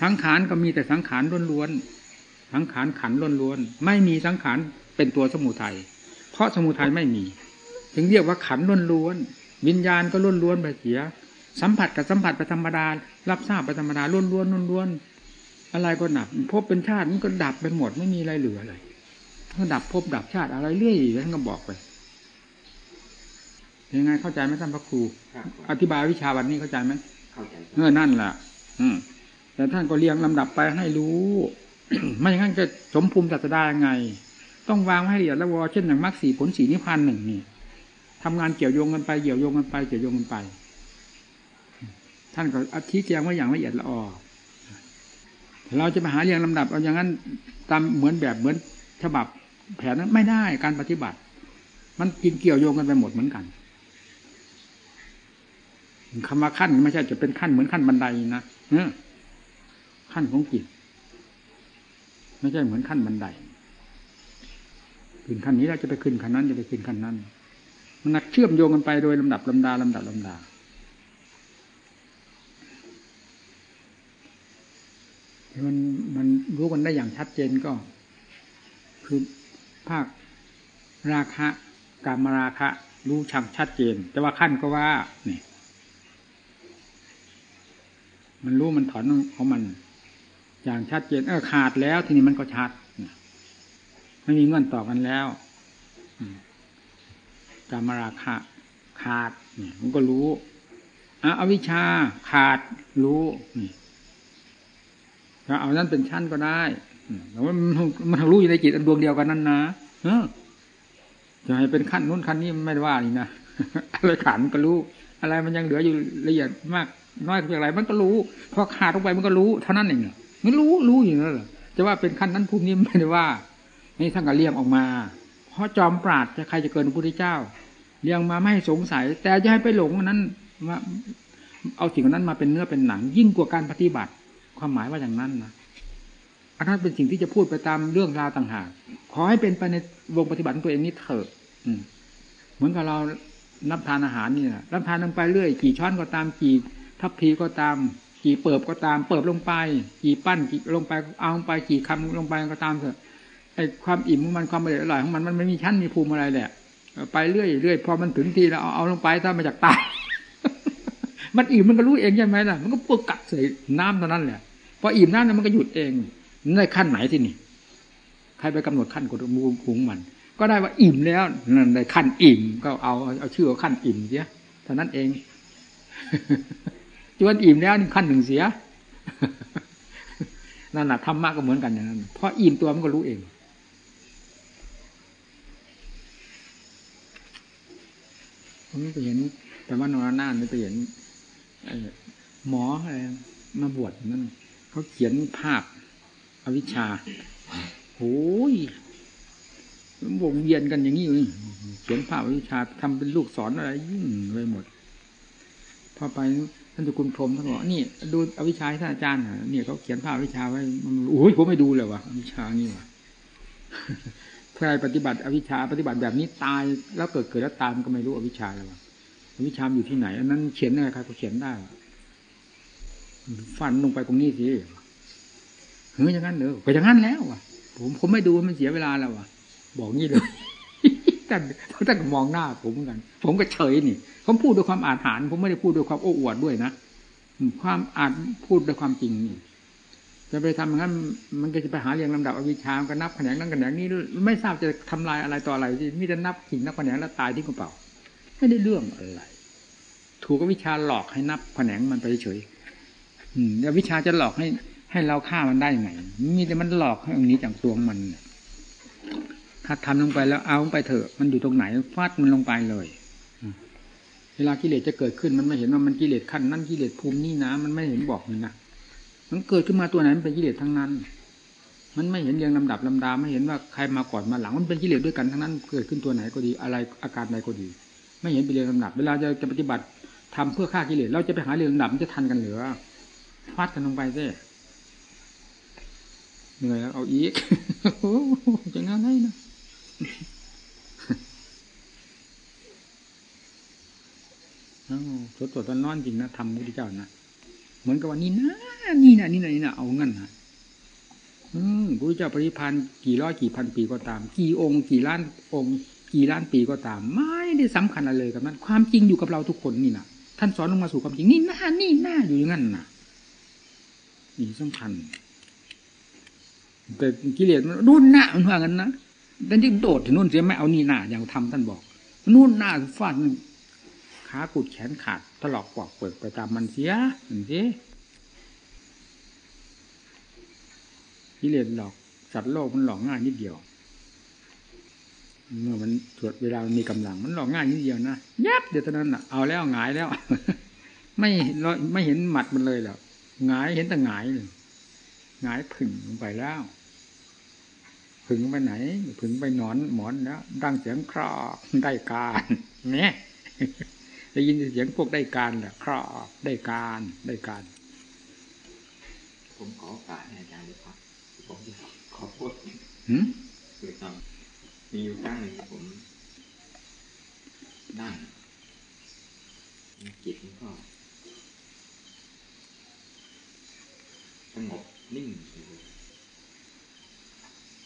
สังขารก็มีแต่สังขารล้วนๆสังขารขันล้วนๆไม่มีสังขารเป็นตัวสมุทัยเพราะสมุทัยไม่มี ถึงเรียกว่าขันล้วนๆวิญญาณก็ล้วนๆไปเสีย สัมผัสกับสัมผัสไปธรรมดา รับทราบไปธรรมดาล้วนๆล้วนๆ อะไรก็ดับพบเป็นชาติมันก็ดับไปหมดไม่มีอะไรเหลือเลยก็ดับพบดับชาติอะไรเรื่อยท่านก็บอกไปยังไงเข้าใจไหมท่านพระครู อธิบายวิชาวันนี้เข้าใจไหมเข้าใจเออนั่นแหละอืมแต่ท่านก็เรียงลำดับไปให้รู้ไม่อย่างนั้นจะสมภูมิศาสดายังไง ต้องวางให้ละเอียดแล้ววอเช่นอย่างมรรคสี่ผลสี่นิพพานหนึ่งนี่ทำงานเกี่ยวโยงกันไปเกี่ยวโยงกันไปเกี่ยวโยงกันไป ท่านก็อธิแจงว่าอย่างละเอียดละออ เราจะไปหาเรียงลำดับเอาอย่างนั้นตามเหมือนแบบเหมือนฉบับแผนนั้นไม่ได้การปฏิบัติ มันกินเกี่ยวโยงกันไปหมดเหมือนกันคำว่าขั้นไม่ใช่จะเป็นขั้นเหมือนขั้นบันไดนะเอขั้นของจิตไม่ใช่เหมือนขั้นบันไดขึ้นขั้นนี้แล้วจะไปขึ้นขั้นนั้นจะไปขึ้นขั้นนั้น มันนักเชื่อมโยงกันไปโดยลำดับลำดาลำดับลำดา มันมันรู้กันได้อย่างชัดเจนก็ คือภาคราคะกามราคะ รู้ชังชัดเจน แต่ว่าขั้นก็ว่านี่มันรู้มันถอนของมัน อย่างชัดเจนเออขาดแล้ว ทีนี้มันก็ชัดไม่มีเงื่อนต่อกันแล้วกามราคะ ขาด เนี่ย มันก็รู้อะอวิชชาขาดรู้นี่ ถ้าเอานั้นเป็นชั้นก็ได้แต่ว่ามันรู้อยู่ในจิตอันดวงเดียวกันนั้นนะเออจะให้เป็นขั้นนู้นขั้นนี้ไม่ได้ว่านี่นะอะไรขันก็รู้ อะไรมันยังเหลืออยู่ละเอียดมากน้อยเพียงไรมันก็รู้พอขาดลงไปมันก็รู้เท่านั้นเองมันรู้รู้อยู่นั่นแหละจะว่าเป็นขั้นนั้นภูมินี้ไม่ได้ว่า นี่ท่านก็เลี้ยงออกมา เพราะจอมปราดจะใครจะเกินพระพุทธเจ้าเลี้ยงมาไม่ให้สงสัย แต่จะให้ไปหลงนั้นว่าเอาสิ่งนั้นมาเป็นเนื้อเป็นหนัง ยิ่งกว่าการปฏิบัติ ความหมายว่าอย่างนั้นนะอันนั้นเป็นสิ่งที่จะพูดไปตามเรื่องราวต่างหากขอให้เป็นไปในวงปฏิบัติของตัวเองนี้เถอะเหมือนกับเรานับทานอาหารนี่แหละรับทานลงไปเรื่อยกี่ช้อนก็ตามกี่ทัพพีก็ตาม กี่เปิบก็ตาม เปิบลงไป กี่ปั้นกี่ลงไปเอาลงไปกี่คำลงไปก็ตามเถอะไอ้ความอิ่มของมันความอร่อยของมันมันไม่มีชั้นมีภูมิอะไรแหละไปเรื่อยเรื่อยพอมันถึงทีแล้วเอาเอาลงไปถ้ามาจากตาย มันอิ่มมันก็รู้เองใช่ไหมล่ะ มันก็ปึกกัดใส่น้ำเท่านั้นแหละพออิ่มน้ำนั้นมันก็หยุดเองในขั้นไหนที่นี่ใครไปกำหนดขั้นกฎมูพุงมัน ก็ได้ว่าอิ่มแล้วนั่นในขั้นอิ่ม ก็เอาเอาชื่อว่าขั้นอิ่มเสียเท่านั้นเองจวนอิ่มแล้วขั้นหนึ่งเสียนั่นแหละธรรมะก็เหมือนกันอย่างนั้นเพราะอิ่มตัวมันก็รู้เองผมไปเห็นแต่ว่านอนหน้านี่ไปเห็น หมออะไรมาบวชนั่นเขาเขียนภาพอวิชชาโอ้ย วงเวียนกันอย่างนี้เลยเขียนภาพอวิชชาทำเป็นลูกศรอะไรยิ่งเลยหมด พอไปท่านตุคุณพรมท่านบอกนี่ดูอวิชชาท่านอาจารย์เนี่ยเขาเขียนภาพอวิชชาไว้โอ้ยผมไม่ดูเลยวะอวิชชานี่วะใครปฏิบัติอวิชชาปฏิบัติแบบนี้ตาย แล้วเกิดเกิดแล้วตายมันก็ไม่รู้อวิชชาแล้วะ วิชามอยู่ที่ไหน อันนั้นเขียนอะไรใครก็เขียนได้ฟันลงไปตรงนี้สิเฮ้ยอย่างนั้นเนอะก็อย่างนั้นแล้ววะผมผมไม่ดูมันเสียเวลาแล้ววะบอกงี้เลยท่านท่านก็มองหน้าผมเหมือนกัน ผมก็เฉยนี่ผมพูดด้วยความอาถรรพ์ผมไม่ได้พูดด้วยความโอ้อวดด้วยนะความอาจพูดด้วยความจริงนี่จะไปทำอย่างนั้น มันก็จะไปหาเรียงลำดับอวิชชามก็นับแขนงนั่นแขนงนี้ไม่ทราบจะทำลายอะไรต่ออะไรที่มิจะนับขิงนับแขนงแล้วตายที่กระเป๋า ไม่ได้เรื่องอะไร ถูกอวิชาหลอกให้นับแขนงมันไปเฉยอืมแล้ววิชาจะหลอกให้ ให้เราฆ่ามันได้ยังไงมีแต่มันหลอกให้องค์นี้จากตัวของมันถ้าทำลงไปแล้วเอาลงไปเถอะ มันอยู่ตรงไหนฟาดมันลงไปเลยเวลากิเลสจะเกิดขึ้นมันไม่เห็นว่ามันกิเลสขั้นนั้นกิเลสภูมินี่นะมันไม่เห็นบอกเลยนะมันเกิดขึ้นมาตัวไหนมันเป็นกิเลสทั้งนั้น มันไม่เห็นเรียงลำดับลำดาไม่เห็นว่าใครมาก่อนมาหลัง มันเป็นกิเลสด้วยกันทั้งนั้น เกิดขึ้นตัวไหนก็ดีอะไรอาการใดก็ดี ไม่เห็นเป็นเรียงลำดับ เวลาจะจะปฏิบัติทำเพื่อฆ่ากิเลสเราจะไปหาเรียงลำดับมันจะทันกันเหรือฟาดกันลงไปซิเหนื่อยแล้วเอาอีกโอ้โหจะงานให้นะอ้าวสดสดๆร้อนจริงนะทำพุทธเจ้านะเหมือนกับว่านี่นะนี่นะนี่นะนี่นะเอางั้นนะอืมพระพุทธเจ้าปริพันธ์กี่ร้อยกี่พันปีก็ตาม กี่องค์ กี่ล้านองค์ กี่ล้านปีก็ตาม ไม่ได้สำคัญอะไรเลยกับนั้นความจริงอยู่กับเราทุกคนนี่นะท่านสอนลงมาสู่ความจริงนี่หน้านี่หน้าอยู่อย่างนั้นนะนี่สำคัญแต่กิเลสมันนู่นหน้ามันว่างั้นนะแต่ที่โดดถึงนู่นเสียไม่เอานี่หน้าอย่างทำท่านบอกนู่นหน้าฟาดขากุดแขนขาดถลอกปอกเปิดไปตามมันเสียเห็นสิกิเลสหลอกสัตว์โลกมันหลอกง่ายนิดเดียว เมื่อมันตรวจเวลามันมีกำลัง มันหลอกง่ายนิดเดียวนะยับเดี๋ยวตอนนั้นอะเอาแล้วหงายแล้ว ไม่ไม่เห็นหมัดมันเลยหรอกหงายเห็นแต่หงายเลยหงายผึ่งลงไปแล้วผึ่งไปไหนผึ่งไปนอนหมอนแล้วดังเสียงครอกได้การเนี่ยได้ยินเสียงพวกได้การแหละครอกได้การได้การ ผมขอโอกาสให้อาจารย์เลยครับผมจะขอโทษหืมคือตอน มีอยู่ครั้งหนึ่งผม นั่งจิตมันก็สงบนิ่งอยู่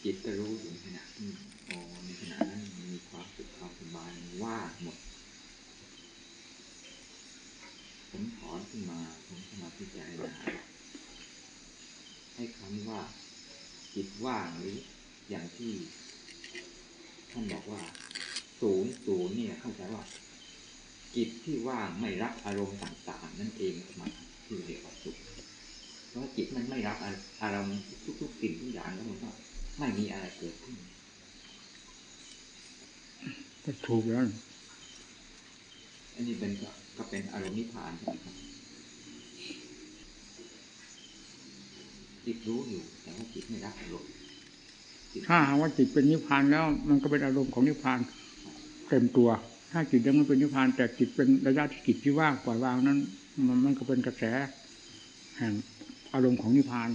จิตก็รู้อยู่ขณะที่โอ้ในขณะนั้นมีความสุขความสบายว่างหมด ผมถอนขึ้นมา ผมเข้ามาพิจารณาให้คำว่า จิตว่างหรืออย่างที่ ท่านบอกว่าศูนย์ศูนย์เนี่ยเข้าใจว่าจิตที่ว่างไม่รับอารมณ์ต่างๆ นั่นเองมันที่เรียกว่าสุขเพราะจิตมันไม่รับอารมณ์ทุกๆสิ่งทุกอย่างแล้วมันก็ไม่มีอะไรเกิดขึ้นก็ถูกแล้วอันนี้เป็นก็ก็เป็นอารมณ์นิพพานใช่ไหมครับจิตรู้อยู่แต่ว่าจิตไม่รับอารมณ์จิต ถ้าหากว่าจิตเป็นนิพพานแล้วมันก็เป็นอารมณ์ของนิพพานเต็มตัว ถ้าจิตยังไม่เป็นนิพพาน แต่จิตเป็นระยะที่จิตที่ว่างปล่อยวางนั้น มันมันก็เป็นกระแสแห่งอารมณ์ของนิพพาน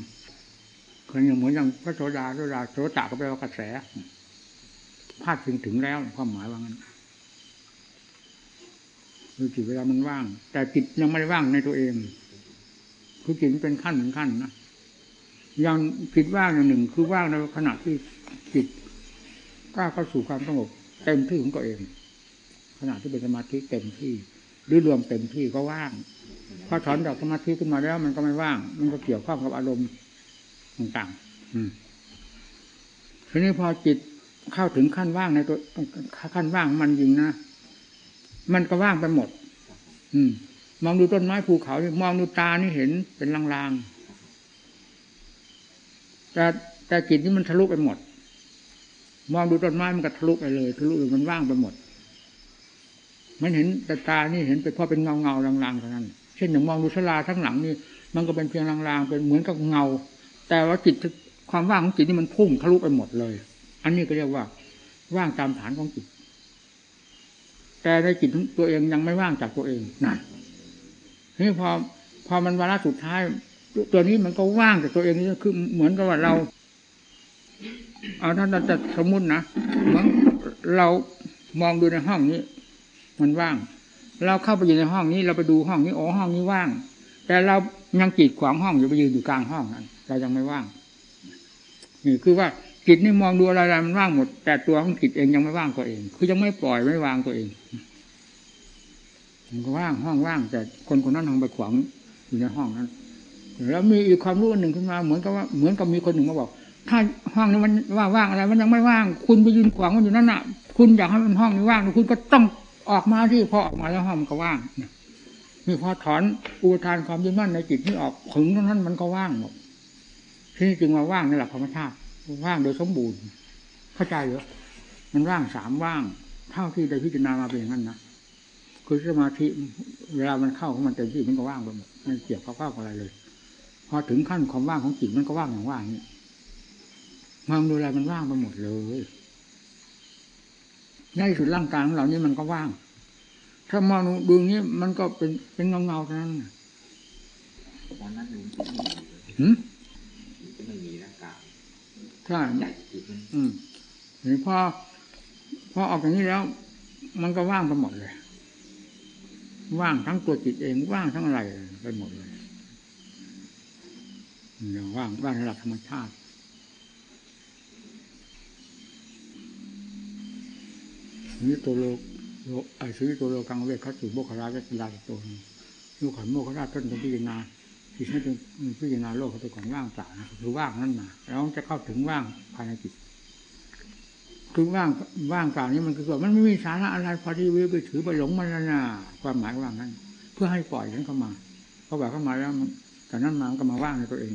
คยออย่างเหมือนอย่างพระโสดาโสดาโสตะก็แปลว่ากระแสพาดถึงถึงแล้วความหมายว่างั้นคือจิตเวลามันว่าง แต่จิตยังไม่ได้ว่างในตัวเองคือจิตมันเป็นขั้นถึงขั้นนะ อย่างจิตว่างอย่างหนึ่งคือว่างในขณะที่จิตก้าวเข้าสู่ความสงบเต็มที่ของตัวเอง ขณะที่เป็นสมาธิเต็มที่หรือรวมเต็มที่ก็ว่างพอถอนจากสมาธิขึ้นมาแล้วมันก็ไม่ว่าง มันก็เกี่ยวข้องกับอารมณ์ต่างๆทีนี้พอจิตเข้าถึงขั้นว่างในตัวขั้นว่างมันจริงนะมันก็ว่างไปหมด อืม มองดูต้นไม้ภูเขานี่มองดูตานี่เห็นเป็นลางๆ แต่แต่จิตนี่มันทะลุไปหมด มองดูต้นไม้มันก็ทะลุไปเลย ทะลุเลยมันว่างไปหมด มันเห็นแต่ตานี่เห็นเป็นเพราะเป็นเงาเงาลางๆเท่านั้น เช่นอย่างมองดูสลาทั้งหลังนี่มันก็เป็นเพียงลางๆเป็นเหมือนกับเงา แต่ว่าจิตความว่างของจิตนี่มันพุ่งทะลุไปหมดเลย อันนี้ก็เรียกว่า ว่างตามฐานของจิต แต่ในจิตตัวเองยังไม่ว่างจากตัวเองนั่นนี่พอพอมันวาระสุดท้าย ตัวนี้มันก็ว่างจากตัวเองนี่คือเหมือนกับว่าเรา เอาถ้าเราจะสมมุตินะเหมือนเรามองดูในห้องนี้ มันว่าง เราเข้าไปอยู่ในห้องนี้ เราไปดูห้องนี้โอ้ห้องนี้ว่าง แต่เรายังกีดขวางห้องอยู่ไปยืนอยู่กลางห้องนั้นเรายังไม่ว่างนี่คือว่าจิตนี่มองดูอะไรๆมันว่างหมด แต่ตัวของจิตเองยังไม่ว่างตัวเอง คือยังไม่ปล่อยไม่วางตัวเองมันก็ว่างห้องว่าง แต่คนคนนั้นทางไปขวางอยู่ในห้องนั้น แล้วมีอีกความรู้อันหนึ่งขึ้นมา เหมือนกับว่าเหมือนกับมีคนหนึ่งมาบอก ถ้าห้องนี้มันว่างว่างอะไร มันยังไม่ว่าง คุณไปยืนขวางมันอยู่นั่นน่ะ คุณอยากให้มันห้องนี้ว่างคุณก็ต้องออกมาที่พอออกมาแล้วห้องมันก็ว่างนี่พอถอนอุทานความยึดมั่นในจิตนี่ออกถึงนั้นมันก็ว่างหมดที่จึงมาว่างในหลักธรรมชาติว่างโดยสมบูรณ์ เข้าใจเหรอมันว่างสามว่าง เท่าที่ได้พิจารณามาเป็นอย่างนั้นนะคือสมาธิเวลามันเข้าของมันเต็มที่มันก็ว่างไปหมดไม่เกี่ยวกับข้าวอะไรเลย พอถึงขั้นความว่างของจิตมันก็ว่างอย่างว่างนี่มองดูอะไรมันว่างไปหมดเลยในสุดร่างกายของเรานี่มันก็ว่าง ถ้ามองดูนี้มันก็เป็นเป็นเงาเงาเท่านั้นตอนนั้นมันไม่มีเลยหืมมันไม่มีร่างกายใช่ใจจิตมันอืมนี่พอพอออกจากนี้แล้ว มันก็ว่างไปหมดเลย ว่างทั้งตัวจิตเองว่างทั้งอะไรไปหมดเลยอย่าง ว่างว่างในหลักธรรมชาตินี่ตัวโลกโลไอ้ซื้อตัวโลกังเวทเขาสู่โมคคลาเวทลาตัวนี้ลูกขันโมคคลาต้นเป็นพิจารณาที่ให้เป็นพิจารณาโลกเขาเป็นของว่างเปล่านะคือว่างนั่นมาแล้วจะเข้าถึงว่างภายในจิตคือว่างว่างเปล่านี้มันคือว่ามันไม่มีสาระอะไรพอที่วิไปถือไปหลงมันนะความหมายว่างนั้น เพื่อให้ปล่อยนั้นเข้ามาพอแบบเข้ามาแล้วมัน แต่นั้นมาก็มาว่างในตัวเอง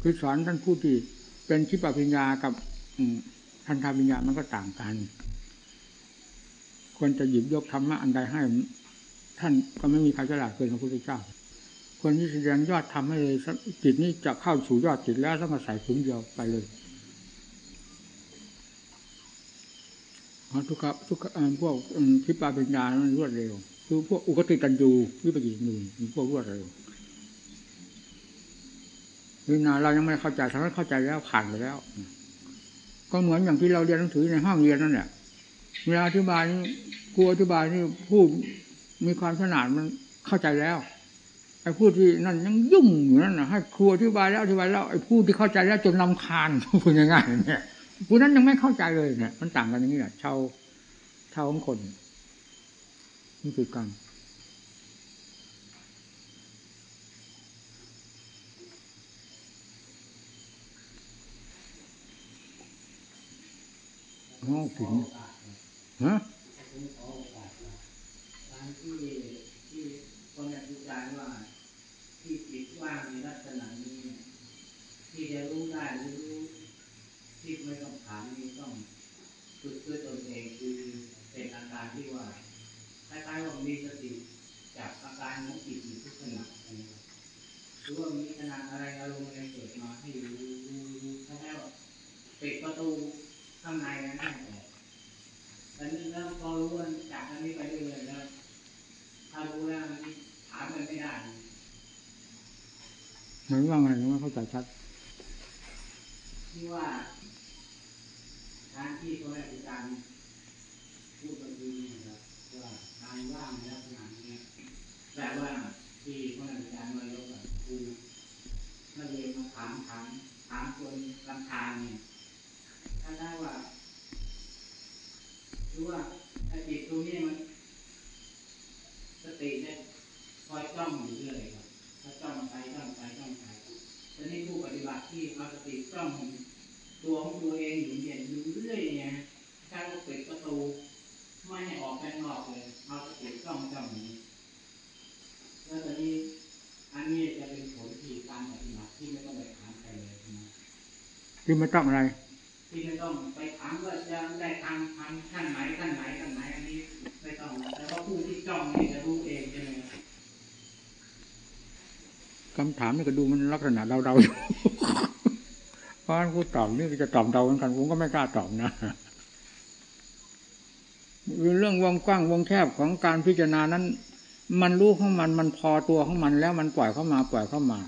คือสอนท่านผู้ที่เป็นชิปปัญญากับทันทาปัญญามันก็ต่างกัน ควรจะหยิบยกธรรมะอันใดให้ ท่านก็ไม่มีใครฉลาดเกินพระพุทธเจ้า คนที่แสดงยอดทำให้เลยจิตนี้จะเข้าสู่ยอดจิตแล้วต้องมาใส่ถุงเดียวไปเลยทุกข์ทุกข์อ่าพวกทิปาปัญญามันรวดเร็ว คือพวกอุกติตันยูวิปกิจหนึ่งมันพวกรวดเร็ววินาเรายังไม่เข้าใจทั้งนั้นเข้าใจแล้วผ่านไปแล้ว ก็เหมือนอย่างที่เราเรียนหนังสือในห้องเรียนนั่นแหละเวลาอธิบายนี่ครูอธิบายนี่ผู้มีความถนัดมันเข้าใจแล้วไอ้ผู้ที่นั่นยังยุ่งอยู่นั่นนะให้ครูอธิบายแล้วอธิบายแล้วไอ้ผู้ที่เข้าใจแล้วจนลำคาญพูดง่ายๆเนี่ยผู้นั้นยังไม่เข้าใจเลยเนี่ยมันต่างกันอย่างนี้แหละชาวชาวของคน นี่คือกัน ห้องถึงฮะผมขอโอกาสครับการที่ที่คนอการว่าที่จิตว่างในลักษณะนี้เนี่ยที่จะรู้ได้รู้ที่ไม่ต้องถามนี่ต้องฝึกด้วยตนเองคือเป็นอาการที่ว่า คล้ายๆว่ามีสติจากอาการของจิตอยู่ทุกขณะนะครับหรือว่ามีขนาดอะไรอารมณ์อะไรเกิดมาให้รู้คล้ายๆว่าปิดประตูข้างในนั้นได้ออกแต่นี่แล้วพอรู้ว่าจากอันนี้ไปเรื่อยๆแล้วถ้ารู้แล้วมันถามมันไม่ได้หมายว่าไงไม่เข้าใจชัดที่ว่าการที่พระราชการพูดเมื่อกี้เนะครับว่าการว่างในลักษณะนี้แบบว่าที่พระราชการมายกคือนักเรียนมาถามถามถามคนลำคาญเนี่ยถ้าได้ว่าคือว่าไอ้จิตตรงนี้มันสติเนี่ยคอยจ้องอยู่เรื่อยครับถ้าจ้องไปจ้องไปจ้องไปต่นี่ผู้ปฏิบัติที่เอาสติจ้องตัวของตัวเองอยู่เนี่ยอยู่เรื่อยเนี่ยถ้าเราปิดประตู ไม่ให้ออกไปนอกเลยเอาสติจ้องจ้องอย่างนี้แล้วตอนนี้อันนี้จะเป็นผลที่การปฏิบัติที่ไม่ต้องไปถามใครเลยนะคือไม่ต้องอะไร ที่ไม่ต้องไปถามว่าจะได้ทำทำขั้นไหนขั้นไหนขั้นไหนอันนี้ไม่ต้องแต่ว่าผู้ที่จ้องนี่จะรู้เองใช่ไหมครับคำถามนี่ก็ดูมันลักษณะเดาๆอยู่เพราะฉะนั้นกูตอบนี่ก็จะตอบเดาเหมือนกันผมก็ไม่กล้าตอบนะ เรื่องวงกว้างวงแคบของการพิจารณานั้น มันรู้ของมันมันพอตัวของมันแล้วมันปล่อยเข้ามาปล่อยเข้ามา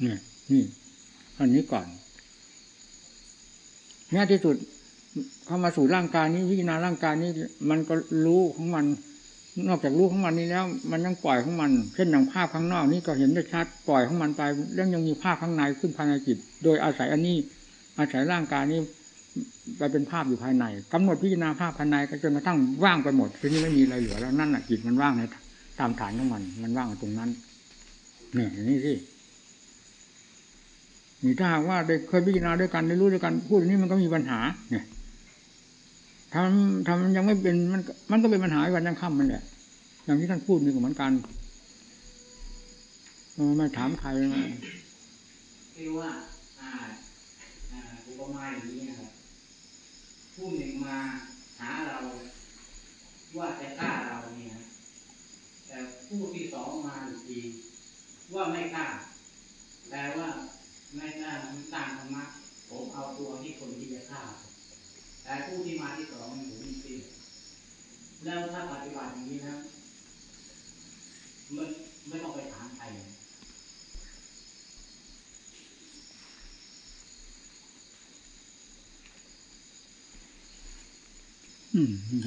เนี่ย นี่อันนี้ก่อนแม้ที่สุดเข้ามาสู่ร่างกายนี้พิจารณาร่างกายนี้ มันก็รู้ของมัน นอกจากรู้ของมันนี้แล้ว มันยังปล่อยของมัน เช่นอย่างภาพข้างนอกนี้ก็เห็นได้ชัดปล่อยของมันไปแล้วยังมีภาพข้างในขึ้นภายในจิต โดยอาศัยอันนี้ อาศัยร่างกายนี้ ไปเป็นภาพอยู่ภายในกำหนดพิจารณาภาพภายในก็จนกระทั่งว่างไปหมดทีนี้ไม่มีอะไรเหลือแล้วนั่นแหละจิตมันว่างในตามฐานของมัน มันว่างตรงนั้นเนี่ยนี่สินี่ถ้าหากว่าได้เคยพิจารณาด้วยกันได้รู้ด้วยกันพูดอย่างนี้มันก็มีปัญหา เนี่ยทำทำยังไม่เป็นมัน มันก็เป็นปัญหาวันยังค่ำมันแหละอย่างที่ท่านพูดนี่ก็เหมือนกันไม่ถามใครที่ว่าอ่า อ่าอุปมาอย่างนี้นะ ผู้หนึ่งมาหาเรา ว่าจะฆ่าเราเนี่ยแต่ผู้ที่สองมาอีกทีว่าไม่กล้าแปลว่าไม่กล้ามันต่างธรรมะผมเอาตัวที่คนที่จะฆ่า แต่ผู้ที่มาที่สองมันผมมีสิแล้วถ้าปฏิบัติอย่างนี้นะมันไม่ต้องไปถามใคร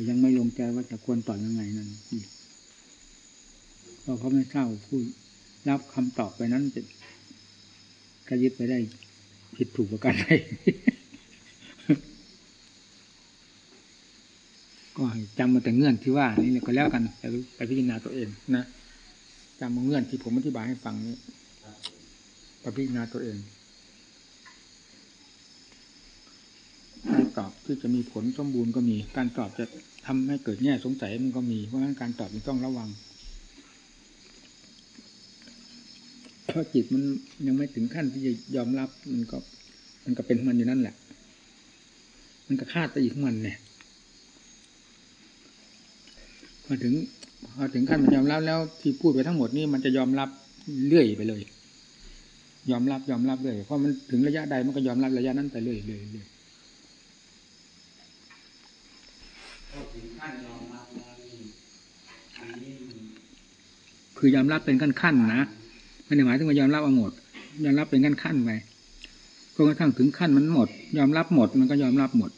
ยังไม่ลงใจว่าจะควรตอบยังไงนั่นเพราะเขาไม่เศร้าพูดรับคำตอบไปนั้นจะกระยึดไปได้ผิดถูกประการใดก็จำมาแต่เงื่อนที่ว่า นี่ก็แล้วกันไปไปพิจารณาตัวเองนะจำมาเงื่อนที่ผมอธิบายให้ฟังนี้ไปพิจารณาตัวเอง กรตอบที่จะมีผลสมบูรณ์ก็มี การตอบจะทำให้เกิดแง่สงสัยมันก็มี เพราะฉะนั้นการตอบมันต้องระวัง เพราะจิตมันยังไม่ถึงขั้นที่จะยอมรับมันก็ มันก็เป็นมันอยู่นั่นแหละ มันก็คาดไปอีกของมันเนี่ยพอถึงพอถึงขั้นมันยอมรับแล้วที่พูดไปทั้งหมดนี่มันจะยอมรับเรื่อยไปเลย ยอมรับยอมรับเลยเพราะมันถึงระยะใดมันก็ยอมรับระยะนั้นไปเรื่อยเรื่อยเรื่อย ก็ถึงขั้นยอมรับแล้วนี่อันนี้มัน คือยอมรับเป็นขั้นขั้นๆนะไม่ได้หมายถึงว่ายอมรับเอาหมด ยอมรับเป็นขั้นขั้นๆไปจนกระทั่งถึงขั้นมันหมด ยอมรับหมดมันก็ยอมรับหมด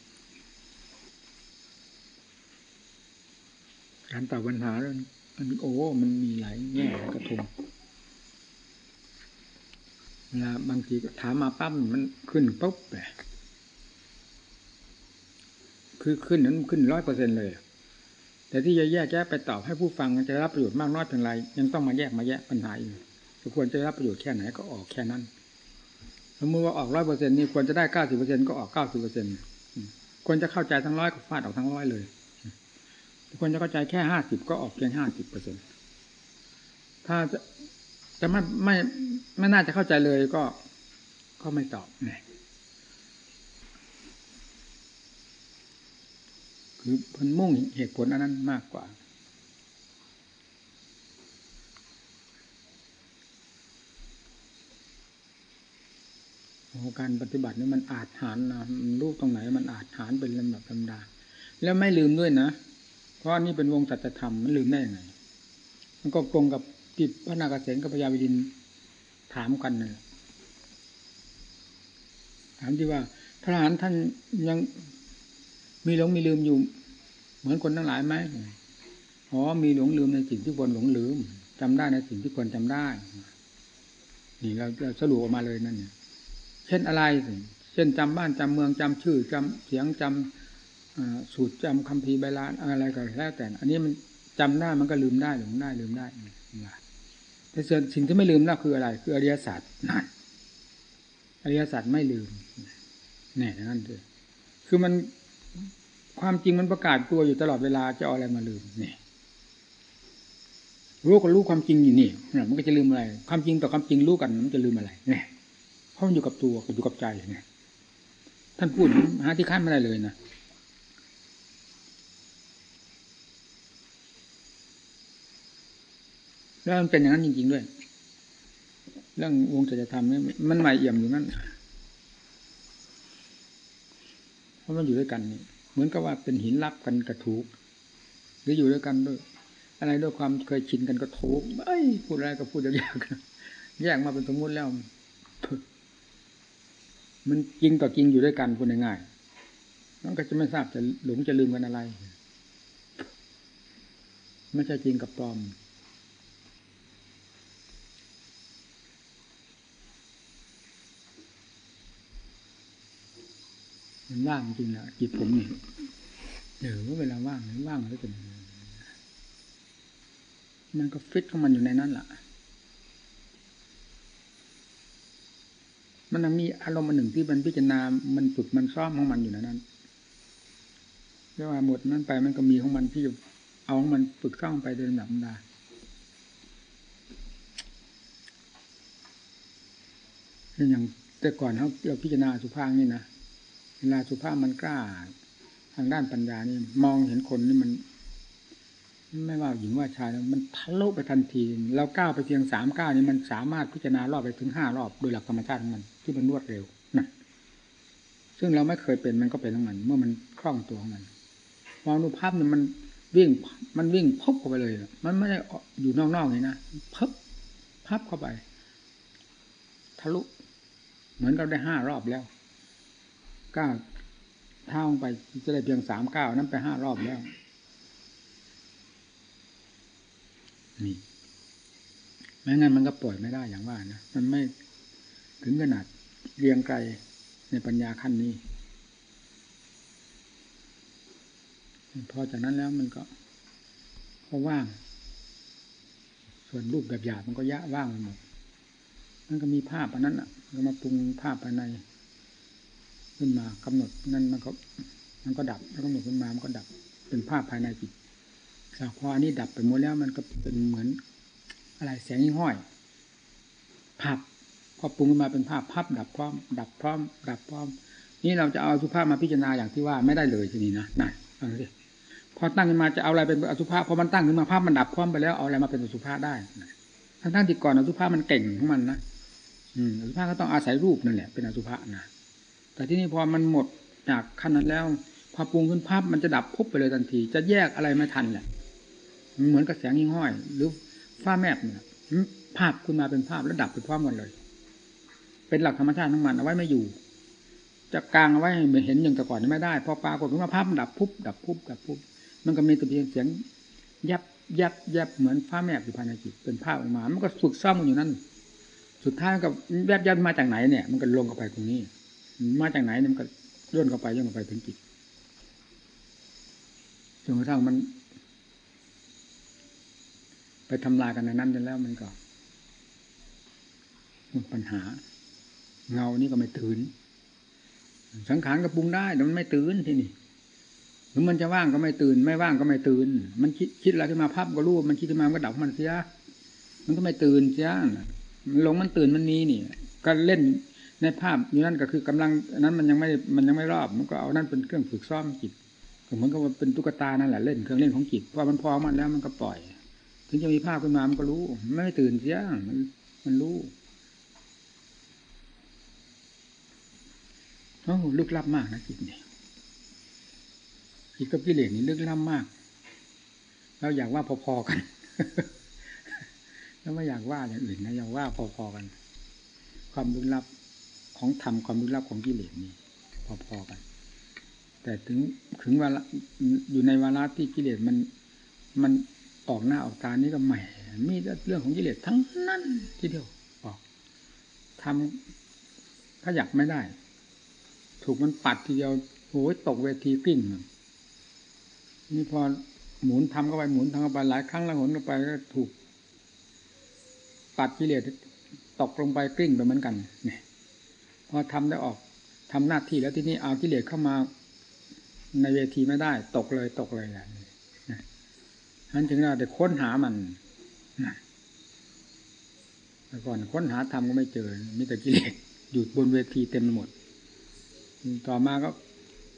การตอบปัญหาแล้วมันโอ้ มันมีหลายแง่หลายกระทงเวลาบางทีถามมาปั๊บมันขึ้นปุ๊บเลยคือขึ้นนั้นขึ้นร้อยเปอร์เซ็นเลย แต่ที่จะแยกแยะไปตอบให้ผู้ฟังจะรับประโยชน์มากน้อยเพียงไรยังต้องมาแยกมาแยะปัญหาอีกควรจะรับประโยชน์แค่ไหนก็ออกแค่นั้นสมมติว่าออกร้อยเปอร์เซ็นต์นี่ควรจะได้เก้าสิบเปอร์เซ็นต์ก็ออกเก้าสิบเปอร์เซ็นต์ควรจะเข้าใจทั้งร้อยก็ฟาดออกทั้งร้อยเลยควรจะเข้าใจแค่ห้าสิบก็ออกเพียงห้าสิบเปอร์เซ็นต์ถ้าจะจะไม่ไม่ไม่น่าจะเข้าใจเลยก็ก็ไม่ตอบเนี่ย คือพันมุ่งเหตุผลอันนั้นมากกว่าโอการปฏิบัตินี่มันอาจหารนะรู้ตรงไหนมันอาจหารเป็นลำดับลำดา แล้วไม่ลืมด้วยนะ เพราะนี่เป็นวงสัจธรรมมันลืมได้ยังไง มันก็ตรงกับที่พระนาคเษนกับพญาวิรินถามกันนะถามที่ว่าพระอรหันต์ท่านยัง มีหลงมีลืมอยู่ เหมือนคนทั้งหลายไหมอ๋อมีหลงลืมในสิ่งที่ควรหลงลืมจำได้ในสิ่งที่ควรจำได้ นี่เราสรุปออกมาเลยนั่นเนี่ย เช่นอะไร เช่นจำบ้านจำเมืองจำชื่อจำเสียงจำอ่าสูตรจำคำพีร์ใบลานอะไรก็แล้วแต่ อันนี้มันจำได้มันก็ลืมได้หลงได้ลืมได้แต่ส่วนสิ่งที่ไม่ลืมนั่นคืออะไร คืออริยสัจนั่นอริยสัจไม่ลืมแน่นั่นเลยคือมัน ความจริงมันประกาศตัวอยู่ตลอดเวลาจะเอาอะไรมาลืมเนี่ยรู้ก็รู้ความจริงอยู่นี่มันก็จะลืมอะไร ความจริงต่อความจริงรู้กันมันจะลืมอะไรเนี่ยเพราะมันอยู่กับตัวอยู่กับใจเนี่ยท่านพูดหาที่ขั้นไม่ได้เลยนะแล้วมันเป็นอย่างนั้นจริง ๆด้วย เรื่องวงศัจธรรมนี่มันใหม่เอี่ยมอยู่นั่นเพราะมันอยู่ด้วยกันนี่ เหมือนกับว่าเป็นหินรับกันกระทุกหรืออยู่ด้วยกันด้วย อะไรด้วยความเคยชินกันกระทุกเอ้ยพูดอะไรก็พูดยากๆแยกมาเป็นสมมติแล้ว มันจริงต่อจริงอยู่ด้วยกันพูดง่ายๆมันก็จะไม่ทราบจะหลงจะลืมกันอะไร ไม่ใช่จริงกับปลอม มันว่างจริงแหละจิตผมนี่เดี๋ยวเวลาว่างมันว่างแล้วเป็นมันก็ฟิตของมันอยู่ในนั้นแหละมันยังมีอารมณ์อันหนึ่งที่มันพิจารณา มันฝึกมันซ้อมของมันอยู่ในนั้นเรียกว่าหมดนั้นไปมันก็มีของมันที่เอาของมันฝึกซ้อมไปโดยลำดับลำดาเช่นอย่างแต่ก่อนเขาเราพิจารณาสุภาพนี่นะ ลาสุภาพมันกล้า ทางด้านปัญญานี่มองเห็นคนนี่มัน ไม่ว่าหญิงว่าชายมันทะลุไปทันทีเราก้าวไปเพียงสามก้าวนี่มันสามารถพิจารณารอบไปถึงห้ารอบโดยหลักธรรมชาติของมันที่มันรวดเร็วนะซึ่งเราไม่เคยเป็นมันก็เป็นของมันเมื่อมันคล่องตัวของมันมองดูภาพเนี่ยมันวิ่งมันวิ่งพบเข้าไปเลย มันไม่ได้อยู่นอกๆนี่นะพับพับเข้าไป ทะลุ เหมือนกับได้ห้ารอบแล้ว ก้าวเท้าลงไปจะได้เพียงสามก้าวนั้นไปห้ารอบแล้วนี่ไม่งั้นมันก็ปล่อยไม่ได้อย่างว่านะมันไม่ถึงขนาดเรียงไกลในปัญญาขั้นนี้ พอจากนั้นแล้วมันก็ก็ว่าง ส่วนรูปแบบหยาบมันก็ยะว่างไปหมดมันก็มีภาพอันนั้นอะก็มาปรุงภาพภายใน ขึ้นมากำหนดนั่นมันก็มันก็ดับแล้วกำหนดขึ้นมามันก็ดับเป็นภาพภายในจิตแต่พออันนี้ดับไปหมดแล้วมันก็เป็นเหมือน อะไรแสงยิ่งห้อยภาพพอปรุงขึ้นมาเป็นภาพภาพดับพร้อม ดับพร้อม ดับพร้อม นี่เราจะเอาสุภาพมาพิจารณาอย่างที่ว่าไม่ได้เลยทีนี้นะนั่นฟังสิพอตั้งขึ้นมาจะเอาอะไรเป็นอสุภาพพอมันตั้งขึ้นมาภาพมันดับพร้อมไปแล้วเอาอะไรมาเป็นอสุภาพได้ทั้งทั้งที่ก่อนอสุภาพมันเก่งของมันนะอืมอสุภาพก็ต้องอาศัยรูปนั่นแหละเป็นอสุภาพนะ แต่ที่นี่พอมันหมดจากขั้นนั้นแล้ว พอปรุงขึ้นภาพมันจะดับพุบไปเลยทันที จะแยกอะไรไม่ทันแหละเหมือนกับแสงยิงห้อย หรือฟ้าแมบเนี่ยภาพขึ้นมาเป็นภาพแล้วดับไปพร้อมกันเลย เป็นหลักธรรมชาติทั้งมันเอาไว้ไม่อยู่ จะกลางเอาไว้ไม่เห็นอย่างแต่ก่อนไม่ได้ พอปรากฏขึ้นมาภาพมันดับพุบดับพุบดับพุบมันก็มีแต่เพียงเสียงยับยับยับเหมือนฟ้าแมบอยู่ภายในจิตเป็นภาพออกมา มันก็ฝึกซ้อมมันอยู่นั่น สุดท้ายก็แยบยับมาจากไหนเนี่ย มันก็ลงเข้าไปตรงนี้ มาจากไหนมันก็ย่นเข้าไปย่นเข้าไปถึงจิตจนกระทั่งมัน ไปทำลายกันในนั้นจนแล้วมันก็ปัญหา เงานี่ก็ไม่ตื่น สังขารก็ปรุงได้แต่มันไม่ตื่นที่นี่หรือมันจะว่างก็ไม่ตื่น ไม่ว่างก็ไม่ตื่น มันคิดคิดอะไรขึ้นมาภาพก็รู้มันคิดขึ้นมามันก็ดับมันเสียมันก็ไม่ตื่นเสียหลงมันตื่นมันมีนี่ ก็เล่น ในภาพอยู่นั่นก็คือกำลังนั้นมันยังไม่มันยังไม่รอบมันก็เอานั่นเป็นเครื่องฝึกซ้อมจิตเหมือนกับว่าเป็นตุ๊กตานั่นแหละเล่นเครื่องเล่นของจิตพอมันพอมันแล้วมันก็ปล่อย ถึงจะมีภาพขึ้นมามันก็รู้ ไม่ตื่นเสียมันมันรู้โอ้ลึกลับมากนะจิตเนี่ยจิตกับกิเลสนี่ลึกลับมากเราอยากว่าพอๆกัน แล้วไม่อยากว่าอย่างอื่นนะอยากว่าพอๆกัน ความลึกลับ ของธรรมความลึกลับของกิเลสนี่พอๆกัน แต่ถึงถึงเวลาอยู่ในวาระที่กิเลสมันมันออกหน้าออกตานี่ก็ใหม่ มีเรื่องของกิเลสทั้งนั้นทีเดียวออกทำขยักไม่ได้ ถูกมันปัดทีเดียวโอ้ยตกเวทีกิ้งนี่พอหมุนทำเข้าไปหมุนทำเข้าไปหลายครั้งแล้วหมุนเข้าไปก็ถูกปัดกิเลสตกลงไปกลิ้งไปเหมือนกันเนี่ย อทำได้ออกทำหน้าที่แล้วที่นี่เอากิเลสเข้ามาในเวทีไม่ได้ ตกเลยตกเลยนี้นั้นจึงเราแต่ค้นหามันแต่ก่อนค้นหาทำก็ไม่เจอมีแต่กิเลสอยู่บนเวทีเต็มหมด ต่อมาก็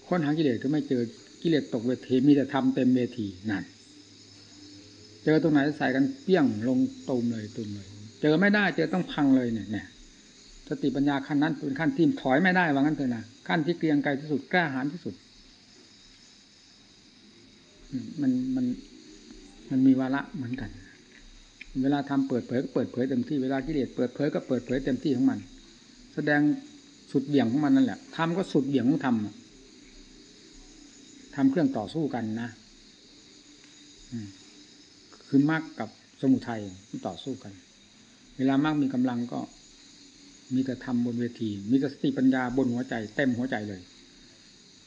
ค้นหากิเลสก็ไม่เจอกิเลสตกเวทีมีแต่ทำเต็มเวทีนั่นเจอตรงไหนใส่กันเปี้ยงลงตูมเลยตูมเลย เจอไม่ได้เจอต้องพังเลยเนี่ย สติปัญญาขั้นนั้นเป็นขั้นที่ถอยไม่ได้ว่างั้นเถอะนะขั้นที่เกรียงไกรที่สุดกล้าหาญที่สุดมันมันมันมีวาระเหมือนกัน เวลาทำเปิดเผยก็เปิดเผยเต็มที่เวลากิเลสเปิดเผยก็เปิดเผยเต็มที่ของมัน แสดงสุดเบี่ยงของมันนั่นแหละทำก็สุดเบี่ยงของทำทำเครื่องต่อสู้กันนะคือมรรคกับสมุทัยต่อสู้กัน เวลามรรคมีกำลังก็ มีแต่ทำบนเวที มีแต่สติปัญญาบนหัวใจ เต็มหัวใจเลย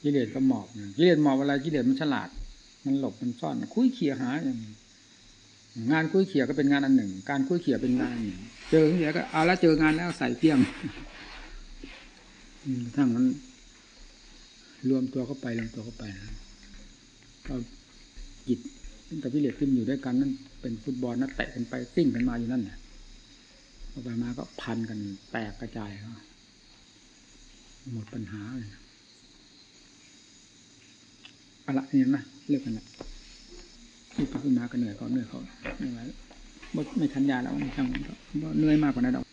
กิเลสก็หมอบกิเลสหมอบอะไรกิเลสมันฉลาด มันหลบมันซ่อน คุยเขี่ยหาอย่างนี้งานคุยเขี่ยก็เป็นงานอันหนึ่ง การคุยเขี่ยเป็นงานนี่เจอเขี่ยก็เอาแล้วเจองานแล้วใส่เพียงทั้งนั้น รวมตัวเข้าไปรวมตัวเข้าไปนะก็จิตกับกิเลสขึ้นอยู่ด้วยกันนั่นเป็นฟุตบอลนัดเตะกันไปซิ่งกันมาอยู่นั่นเนี่ย ออไปมาก็พันกันแตกกระจายหมดปัญหาเลยอะละนี่นะเลิกกันละที่พักขึ้นมาก็เหนื่อยเขาเหนื่อยเขาไม่ไหวบ่ไม่ทันยาแล้วช่างมันก็บ่เหนื่อยมากกว่านั้นดอก